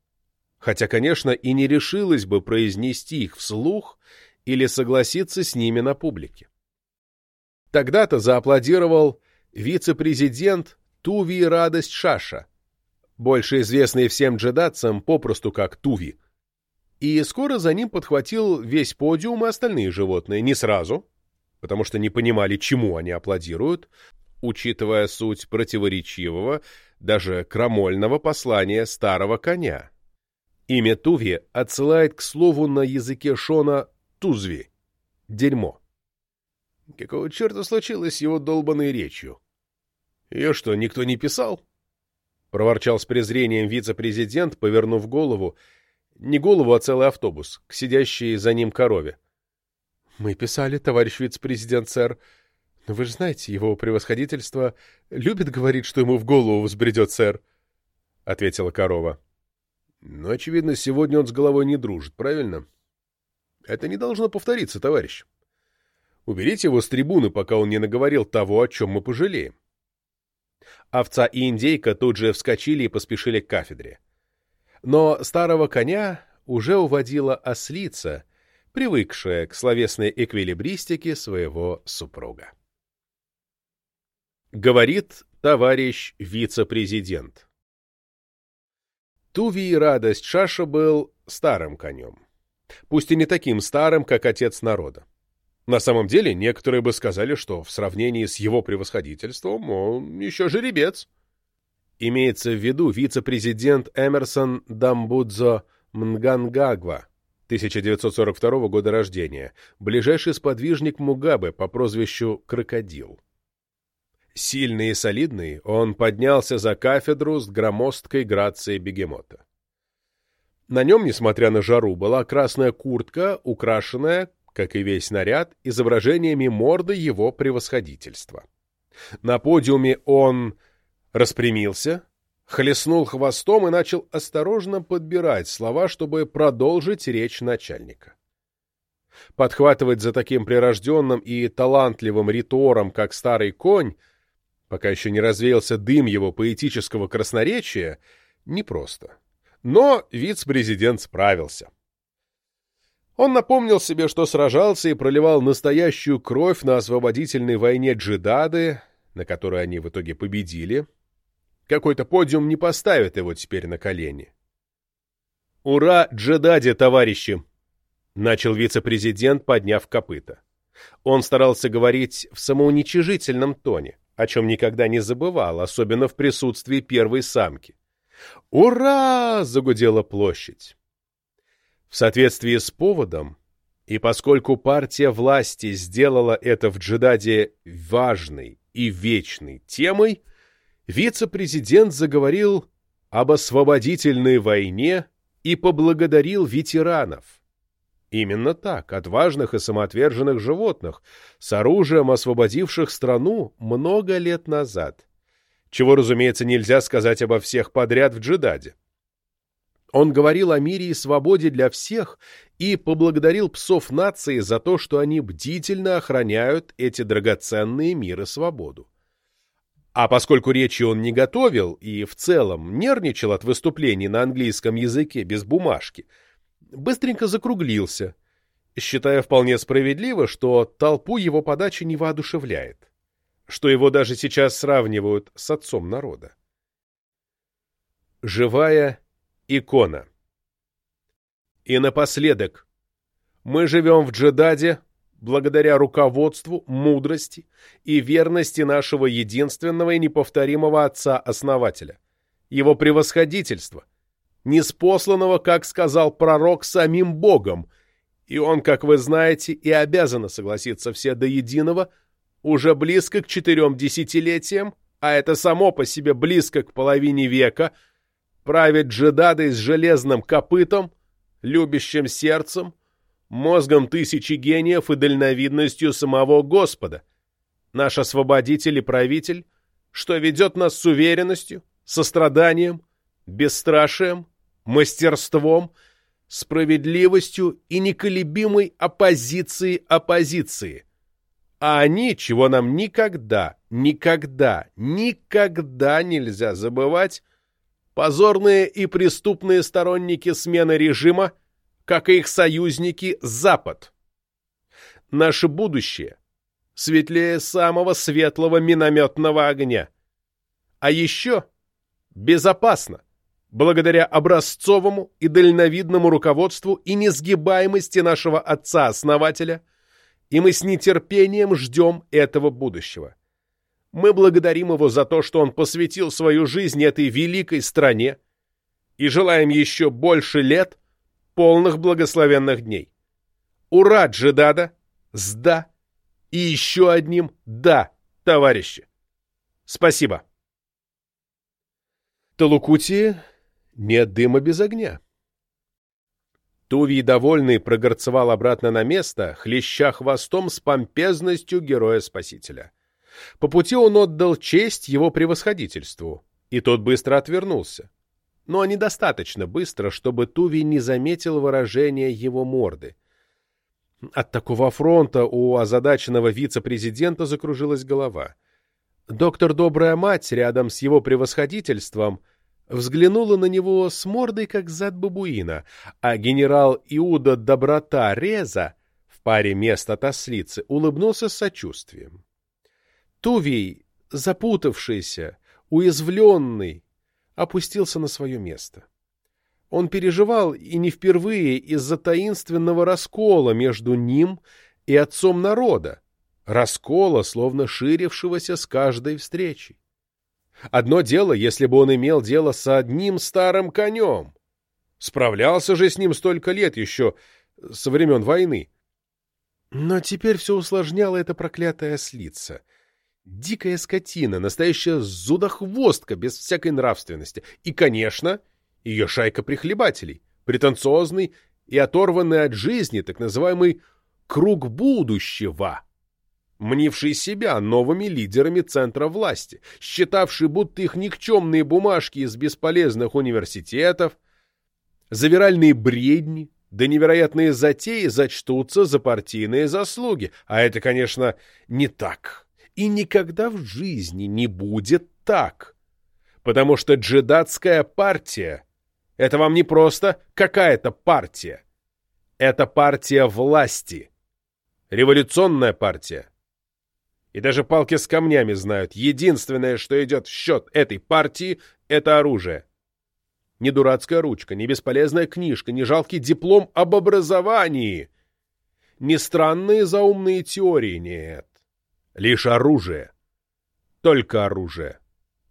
хотя, конечно, и не решилось бы произнести их вслух или согласиться с ними на публике. Тогда-то зааплодировал вице-президент Туви Радость Шаша, больше известный всем джедатцам попросту как Туви. И скоро за ним подхватил весь подиум и остальные животные, не сразу, потому что не понимали, чему они аплодируют, учитывая суть противоречивого, даже крамольного послания старого коня. Имя Туви отсылает к слову на языке Шона «тузви» — «дерьмо». Какого черта случилось с его долбанной речью? Ее что, никто не писал? Проворчал с презрением вице-президент, повернув голову, не голову, а целый автобус, к сидящей за ним корове. — Мы писали, товарищ вице-президент, сэр. Но вы же знаете, его превосходительство любит говорить, что ему в голову взбредет, сэр, — ответила корова. — Но, очевидно, сегодня он с головой не дружит, правильно? Это не должно повториться, товарищ. Уберите его с трибуны, пока он не наговорил того, о чем мы пожалеем. Овца и индейка тут же вскочили и поспешили к кафедре. Но старого коня уже уводила ослица, привыкшая к словесной эквилибристике своего супруга. Говорит товарищ вице-президент. Туви и радость Шаша был старым конем. Пусть и не таким старым, как отец народа. На самом деле, некоторые бы сказали, что в сравнении с его превосходительством он еще жеребец. Имеется в виду вице-президент Эмерсон Дамбудзо Мнгангагва, 1942 года рождения, ближайший сподвижник Мугабе по прозвищу Крокодил. Сильный и солидный, он поднялся за кафедру с громоздкой грацией бегемота. На нем, несмотря на жару, была красная куртка, украшенная, как и весь наряд, изображениями морды его превосходительства. На подиуме он распрямился, хлестнул хвостом и начал осторожно подбирать слова, чтобы продолжить речь начальника. Подхватывать за таким прирожденным и талантливым ритором, как старый конь, пока еще не развеялся дым его поэтического красноречия, непросто. Но вице-президент справился. Он напомнил себе, что сражался и проливал настоящую кровь на освободительной войне Джидады, на которой они в итоге победили, какой-то подиум не поставит его теперь на колени. «Ура, Джедаде, товарищи!» — начал вице-президент, подняв копыта. Он старался говорить в самоуничижительном тоне, о чем никогда не забывал, особенно в присутствии первой самки. «Ура!» — загудела площадь. В соответствии с поводом, и поскольку партия власти сделала это в Джедаде важной и вечной темой, вице-президент заговорил об освободительной войне и поблагодарил ветеранов. Именно так, отважных и самоотверженных животных, с оружием освободивших страну много лет назад. Чего, разумеется, нельзя сказать обо всех подряд в Джедаде. Он говорил о мире и свободе для всех и поблагодарил псов нации за то, что они бдительно охраняют эти драгоценные мир и свободу. А поскольку речи он не готовил и в целом нервничал от выступлений на английском языке без бумажки, быстренько закруглился, считая вполне справедливо, что толпу его подача не воодушевляет, что его даже сейчас сравнивают с отцом народа. Живая икона. И напоследок, мы живем в Джедаде благодаря руководству, мудрости и верности нашего единственного и неповторимого отца-основателя, его превосходительства, неспосланного, как сказал пророк, самим Богом, и он, как вы знаете, и обязан согласиться все до единого, уже близко к четырем десятилетиям, а это само по себе близко к половине века, правит джедадой с железным копытом, любящим сердцем, мозгом тысячи гениев и дальновидностью самого Господа, наш освободитель и правитель, что ведет нас с уверенностью, состраданием, бесстрашием, мастерством, справедливостью и неколебимой оппозицией оппозиции. А они, чего нам никогда, никогда, никогда нельзя забывать, позорные и преступные сторонники смены режима, как и их союзники Запад. Наше будущее светлее самого светлого минометного огня. А еще безопасно, благодаря образцовому и дальновидному руководству и несгибаемости нашего отца-основателя, и мы с нетерпением ждем этого будущего. Мы благодарим его за то, что он посвятил свою жизнь этой великой стране и желаем еще больше лет, полных благословенных дней. Ура, Джедада! Сда! И еще одним «да», товарищи! Спасибо! Талукути нет дыма без огня. Тувий, довольный, прогорцевал обратно на место, хлеща хвостом с помпезностью героя-спасителя. По пути он отдал честь его превосходительству, и тот быстро отвернулся. Но недостаточно быстро, чтобы Туви не заметил выражения его морды. От такого афронта у озадаченного вице-президента закружилась голова. Доктор Добрая Мать рядом с его превосходительством взглянула на него с мордой, как зад бабуина, а генерал Иуда Доброта Реза в паре мест от ослицы улыбнулся с сочувствием. Тувий, запутавшийся, уязвленный, опустился на свое место. Он переживал и не впервые из-за таинственного раскола между ним и отцом народа, раскола, словно ширившегося с каждой встречей. Одно дело, если бы он имел дело с одним старым конем. Справлялся же с ним столько лет еще со времен войны. Но теперь все усложняло эта проклятая ослица — Дикая скотина, настоящая зудохвостка без всякой нравственности. И, конечно, ее шайка прихлебателей, претенциозный и оторванный от жизни так называемый «круг будущего», мнивший себя новыми лидерами центра власти, считавший, будто их никчемные бумажки из бесполезных университетов, завиральные бредни, да невероятные затеи зачтутся за партийные заслуги, а это, конечно, не так. И никогда в жизни не будет так. Потому что джедатская партия — это вам не просто какая-то партия. Это партия власти. Революционная партия. И даже палки с камнями знают, единственное, что идет в счет этой партии — это оружие. Не дурацкая ручка, не бесполезная книжка, не жалкий диплом об образовании. Не странные заумные теории, нет. Лишь оружие. Только оружие.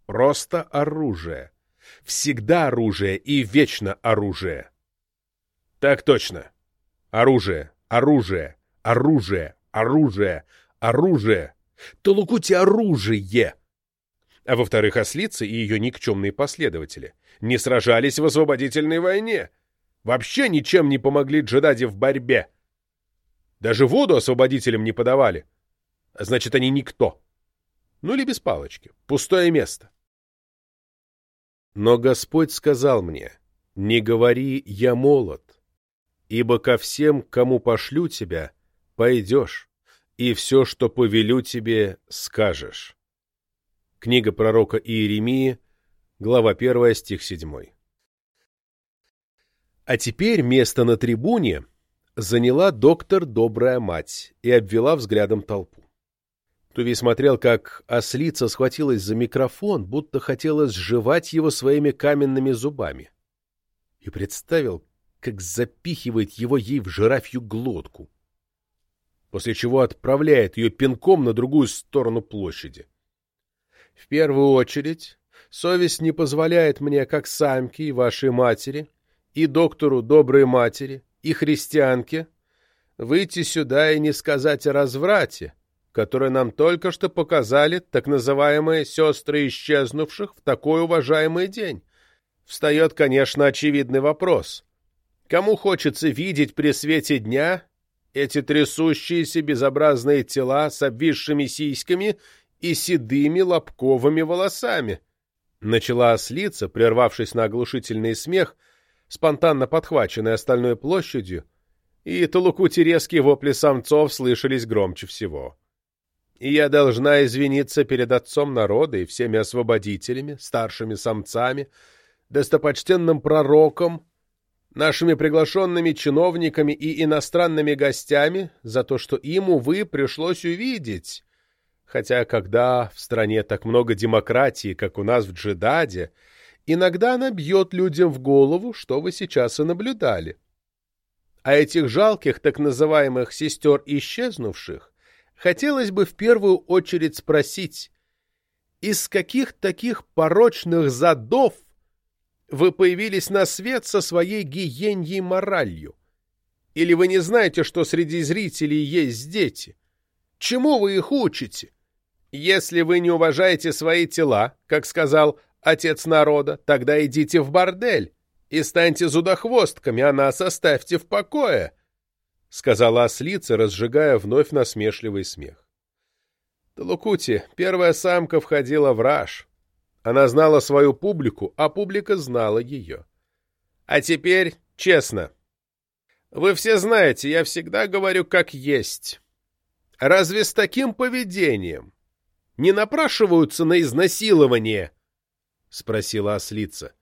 Просто оружие. Всегда оружие и вечно оружие. Так точно. Оружие, оружие, оружие, оружие, оружие. Толукути оружие! А во-вторых, ослица и ее никчемные последователи не сражались в освободительной войне. Вообще ничем не помогли джедаде в борьбе. Даже воду освободителям не подавали. А значит, они никто. Ну или без палочки. Пустое место. Но Господь сказал мне, не говори «я молод», ибо ко всем, кому пошлю тебя, пойдешь, и все, что повелю тебе, скажешь. Книга пророка Иеремии, глава 1, стих 7. А теперь место на трибуне заняла доктор Добрая Мать и обвела взглядом толпу. Туви смотрел, как ослица схватилась за микрофон, будто хотела сживать его своими каменными зубами. И представил, как запихивает его ей в жирафью глотку, после чего отправляет ее пинком на другую сторону площади. В первую очередь, совесть не позволяет мне, как самке и вашей матери, и доктору доброй матери, и христианке, выйти сюда и не сказать о разврате, которые нам только что показали так называемые «сестры исчезнувших» в такой уважаемый день. Встает, конечно, очевидный вопрос. Кому хочется видеть при свете дня эти трясущиеся безобразные тела с обвисшими сиськами и седыми лобковыми волосами? Начала ослица, прервавшись на оглушительный смех, спонтанно подхваченный остальной площадью, и толкути резкие вопли самцов слышались громче всего и я должна извиниться перед отцом народа и всеми освободителями, старшими самцами, достопочтенным пророком, нашими приглашенными чиновниками и иностранными гостями за то, что им, увы, пришлось увидеть. Хотя, когда в стране так много демократии, как у нас в Джедаде, иногда она бьет людям в голову, что вы сейчас и наблюдали. А этих жалких так называемых сестер исчезнувших хотелось бы в первую очередь спросить, из каких таких порочных задов вы появились на свет со своей гиеньей моралью? Или вы не знаете, что среди зрителей есть дети? Чему вы их учите? Если вы не уважаете свои тела, как сказал отец народа, тогда идите в бордель и станьте зудохвостками, а нас оставьте в покое. — сказала ослица, разжигая вновь насмешливый смех. Талукути, первая самка входила в раж. Она знала свою публику, а публика знала ее. А теперь, честно, вы все знаете, я всегда говорю как есть. Разве с таким поведением не напрашиваются на изнасилование? — спросила ослица.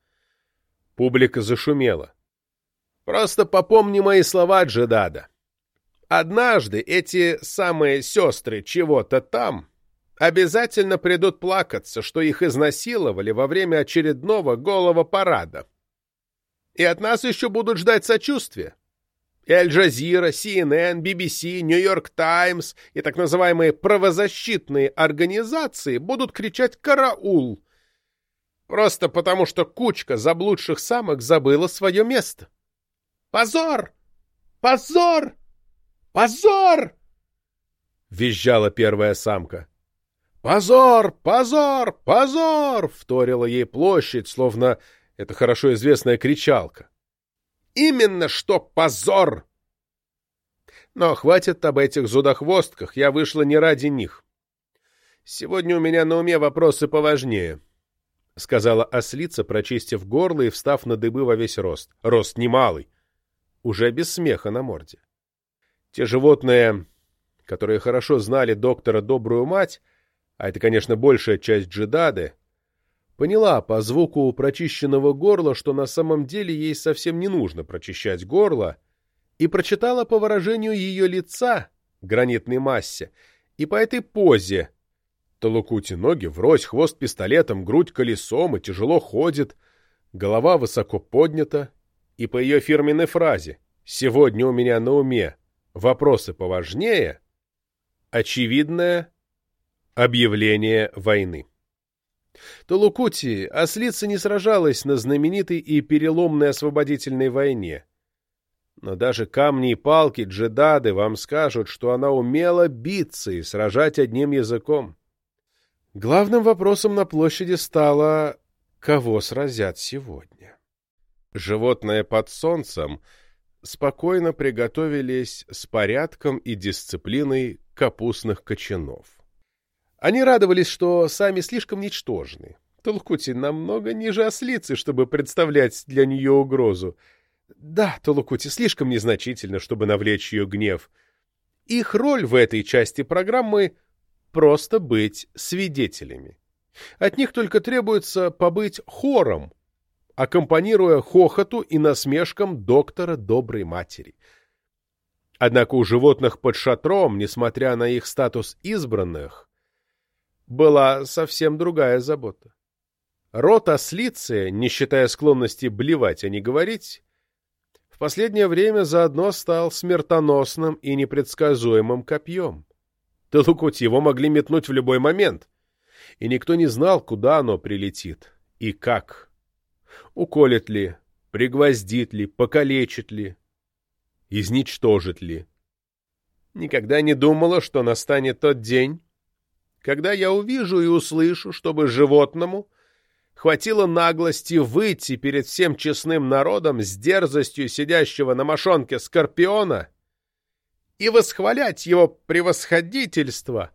Публика зашумела. — Просто попомни мои слова, Джедада. Однажды эти самые сестры чего-то там обязательно придут плакаться, что их изнасиловали во время очередного голого парада. И от нас еще будут ждать сочувствия. И Аль-Джазира, CNN, BBC, Нью-Йорк Таймс и так называемые правозащитные организации будут кричать «караул», просто потому что кучка заблудших самок забыла свое место. «Позор! Позор!» «Позор!» — визжала первая самка. «Позор! Позор! Позор!» — вторила ей площадь, словно это хорошо известная кричалка. «Именно что позор!» Но хватит об этих зудохвостках, я вышла не ради них. Сегодня у меня на уме вопросы поважнее, — сказала ослица, прочистив горло и встав на дыбы во весь рост. Рост немалый, уже без смеха на морде. Те животные, которые хорошо знали доктора Добрую Мать, а это, конечно, большая часть джедады, поняла по звуку прочищенного горла, что на самом деле ей совсем не нужно прочищать горло, и прочитала по выражению ее лица, гранитной массе, и по этой позе. Толокути ноги врозь, хвост пистолетом, грудь колесом и тяжело ходит, голова высоко поднята, и по ее фирменной фразе «Сегодня у меня на уме» Вопросы поважнее – очевидное объявление войны. Толукути ослица не сражалась на знаменитой и переломной освободительной войне. Но даже камни и палки джедады вам скажут, что она умела биться и сражать одним языком. Главным вопросом на площади стало, кого сразят сегодня. Животные под солнцем спокойно приготовились с порядком и дисциплиной капустных кочанов. Они радовались, что сами слишком ничтожны. Толкути намного ниже ослицы, чтобы представлять для нее угрозу. Да, Толкути слишком незначительно, чтобы навлечь ее гнев. Их роль в этой части программы — просто быть свидетелями. От них только требуется побыть хором, аккомпанируя хохоту и насмешкам доктора доброй матери. Однако у животных под шатром, несмотря на их статус избранных, была совсем другая забота. Рот ослицы, не считая склонности блевать, а не говорить, в последнее время заодно стал смертоносным и непредсказуемым копьем. Толкуть его могли метнуть в любой момент, и никто не знал, куда оно прилетит и как. Уколет ли, пригвоздит ли, покалечит ли, изничтожит ли. Никогда не думала, что настанет тот день, когда я увижу и услышу, чтобы животному хватило наглости выйти перед всем честным народом с дерзостью сидящего на мошонке скорпиона и восхвалять его превосходительство,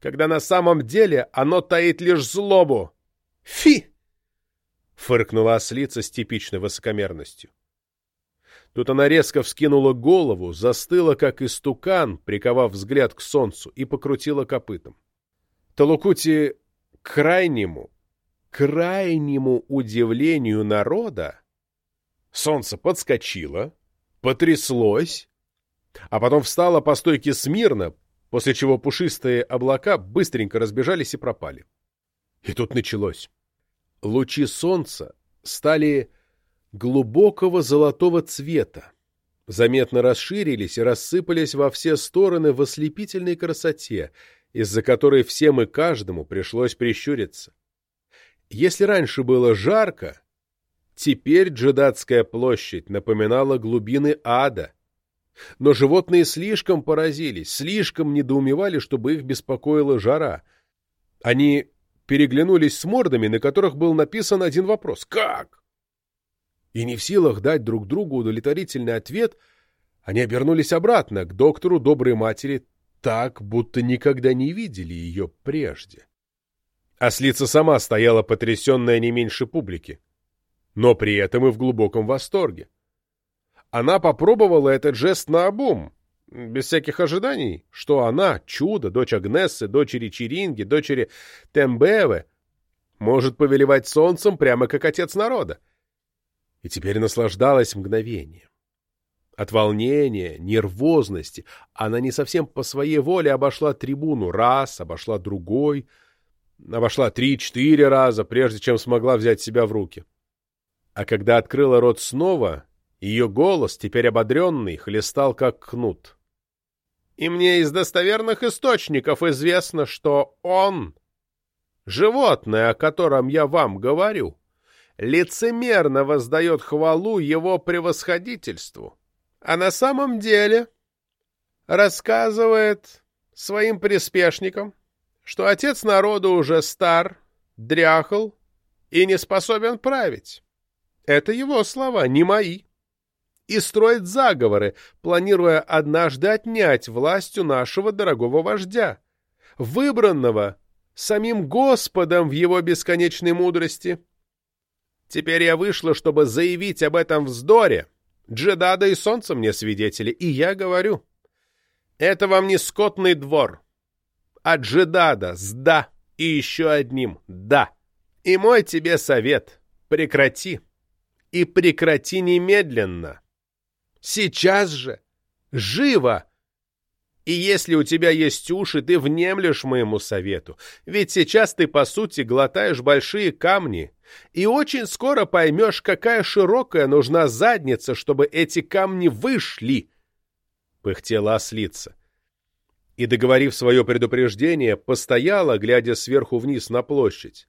когда на самом деле оно таит лишь злобу. Фи! — фыркнула ослица с типичной высокомерностью. Тут она резко вскинула голову, застыла, как истукан, приковав взгляд к солнцу, и покрутила копытом. Талукути крайнему, крайнему удивлению народа солнце подскочило, потряслось, а потом встало по стойке смирно, после чего пушистые облака быстренько разбежались и пропали. И тут началось. Лучи солнца стали глубокого золотого цвета, заметно расширились и рассыпались во все стороны в ослепительной красоте, из-за которой всем и каждому пришлось прищуриться. Если раньше было жарко, теперь Джедатская площадь напоминала глубины ада. Но животные слишком поразились, слишком недоумевали, чтобы их беспокоила жара. Они переглянулись с мордами, на которых был написан один вопрос «Как?». И не в силах дать друг другу удовлетворительный ответ, они обернулись обратно к доктору доброй матери так, будто никогда не видели ее прежде. Ослица сама стояла потрясенная не меньше публики, но при этом и в глубоком восторге. Она попробовала этот жест наобум, без всяких ожиданий, что она, чудо, дочь Агнессы, дочери Чиринги, дочери Тембеве, может повелевать солнцем прямо как отец народа. И теперь наслаждалась мгновением. От волнения, нервозности она не совсем по своей воле обошла трибуну раз, обошла другой, обошла три-четыре раза, прежде чем смогла взять себя в руки. А когда открыла рот снова, ее голос, теперь ободренный, хлестал как кнут. И мне из достоверных источников известно, что он, животное, о котором я вам говорю, лицемерно воздает хвалу его превосходительству а на самом деле рассказывает своим приспешникам, что отец народа уже стар, дряхал и не способен править. Это его слова, не мои. И строит заговоры, планируя однажды отнять власть у нашего дорогого вождя, выбранного самим Господом в его бесконечной мудрости. Теперь я вышла, чтобы заявить об этом вздоре, Джедада и солнце мне свидетели, и я говорю, это вам не скотный двор, а Джедада с «да» и еще одним «да». И мой тебе совет — прекрати. И прекрати немедленно. Сейчас же. Живо. И если у тебя есть уши, ты внемлешь моему совету. Ведь сейчас ты, по сути, глотаешь большие камни, и очень скоро поймешь, какая широкая нужна задница, чтобы эти камни вышли, — пыхтела ослица. И, договорив свое предупреждение, постояла, глядя сверху вниз на площадь,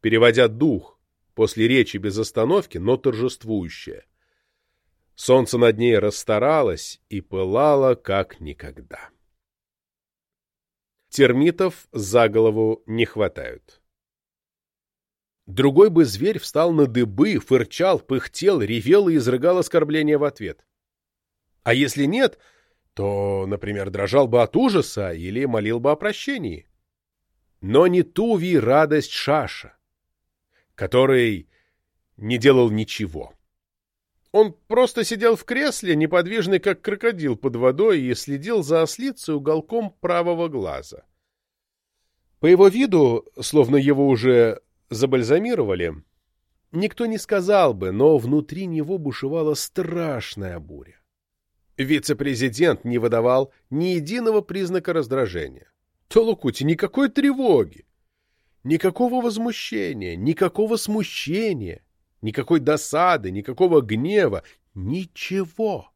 переводя дух после речи без остановки, но торжествующая. Солнце над ней расстаралось и пылало, как никогда. термитов за голову не хватают. Другой бы зверь встал на дыбы, фырчал, пыхтел, ревел и изрыгал оскорбления в ответ. А если нет, то, например, дрожал бы от ужаса или молил бы о прощении. Но не Туви радость Шаша, который не делал ничего. Он просто сидел в кресле, неподвижный как крокодил под водой, и следил за ослицей уголком правого глаза. По его виду, словно его уже забальзамировали, никто не сказал бы, но внутри него бушевала страшная буря. Вице-президент не выдавал ни единого признака раздражения. Толукути, никакой тревоги, никакого возмущения, никакого смущения, никакой досады, никакого гнева, ничего.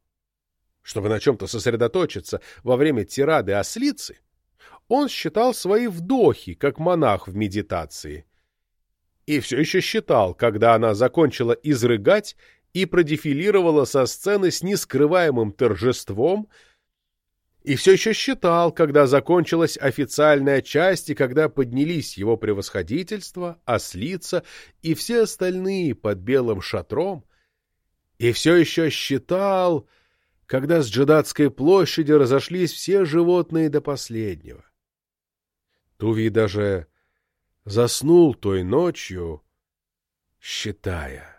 Чтобы на чем-то сосредоточиться во время тирады ослицы, он считал свои вдохи, как монах в медитации, и все еще считал, когда она закончила изрыгать и продефилировала со сцены с нескрываемым торжеством, и все еще считал, когда закончилась официальная часть и когда поднялись его превосходительство, ослица и все остальные под белым шатром, и все еще считал, когда с Джедатской площади разошлись все животные до последнего. Туви даже заснул той ночью, считая.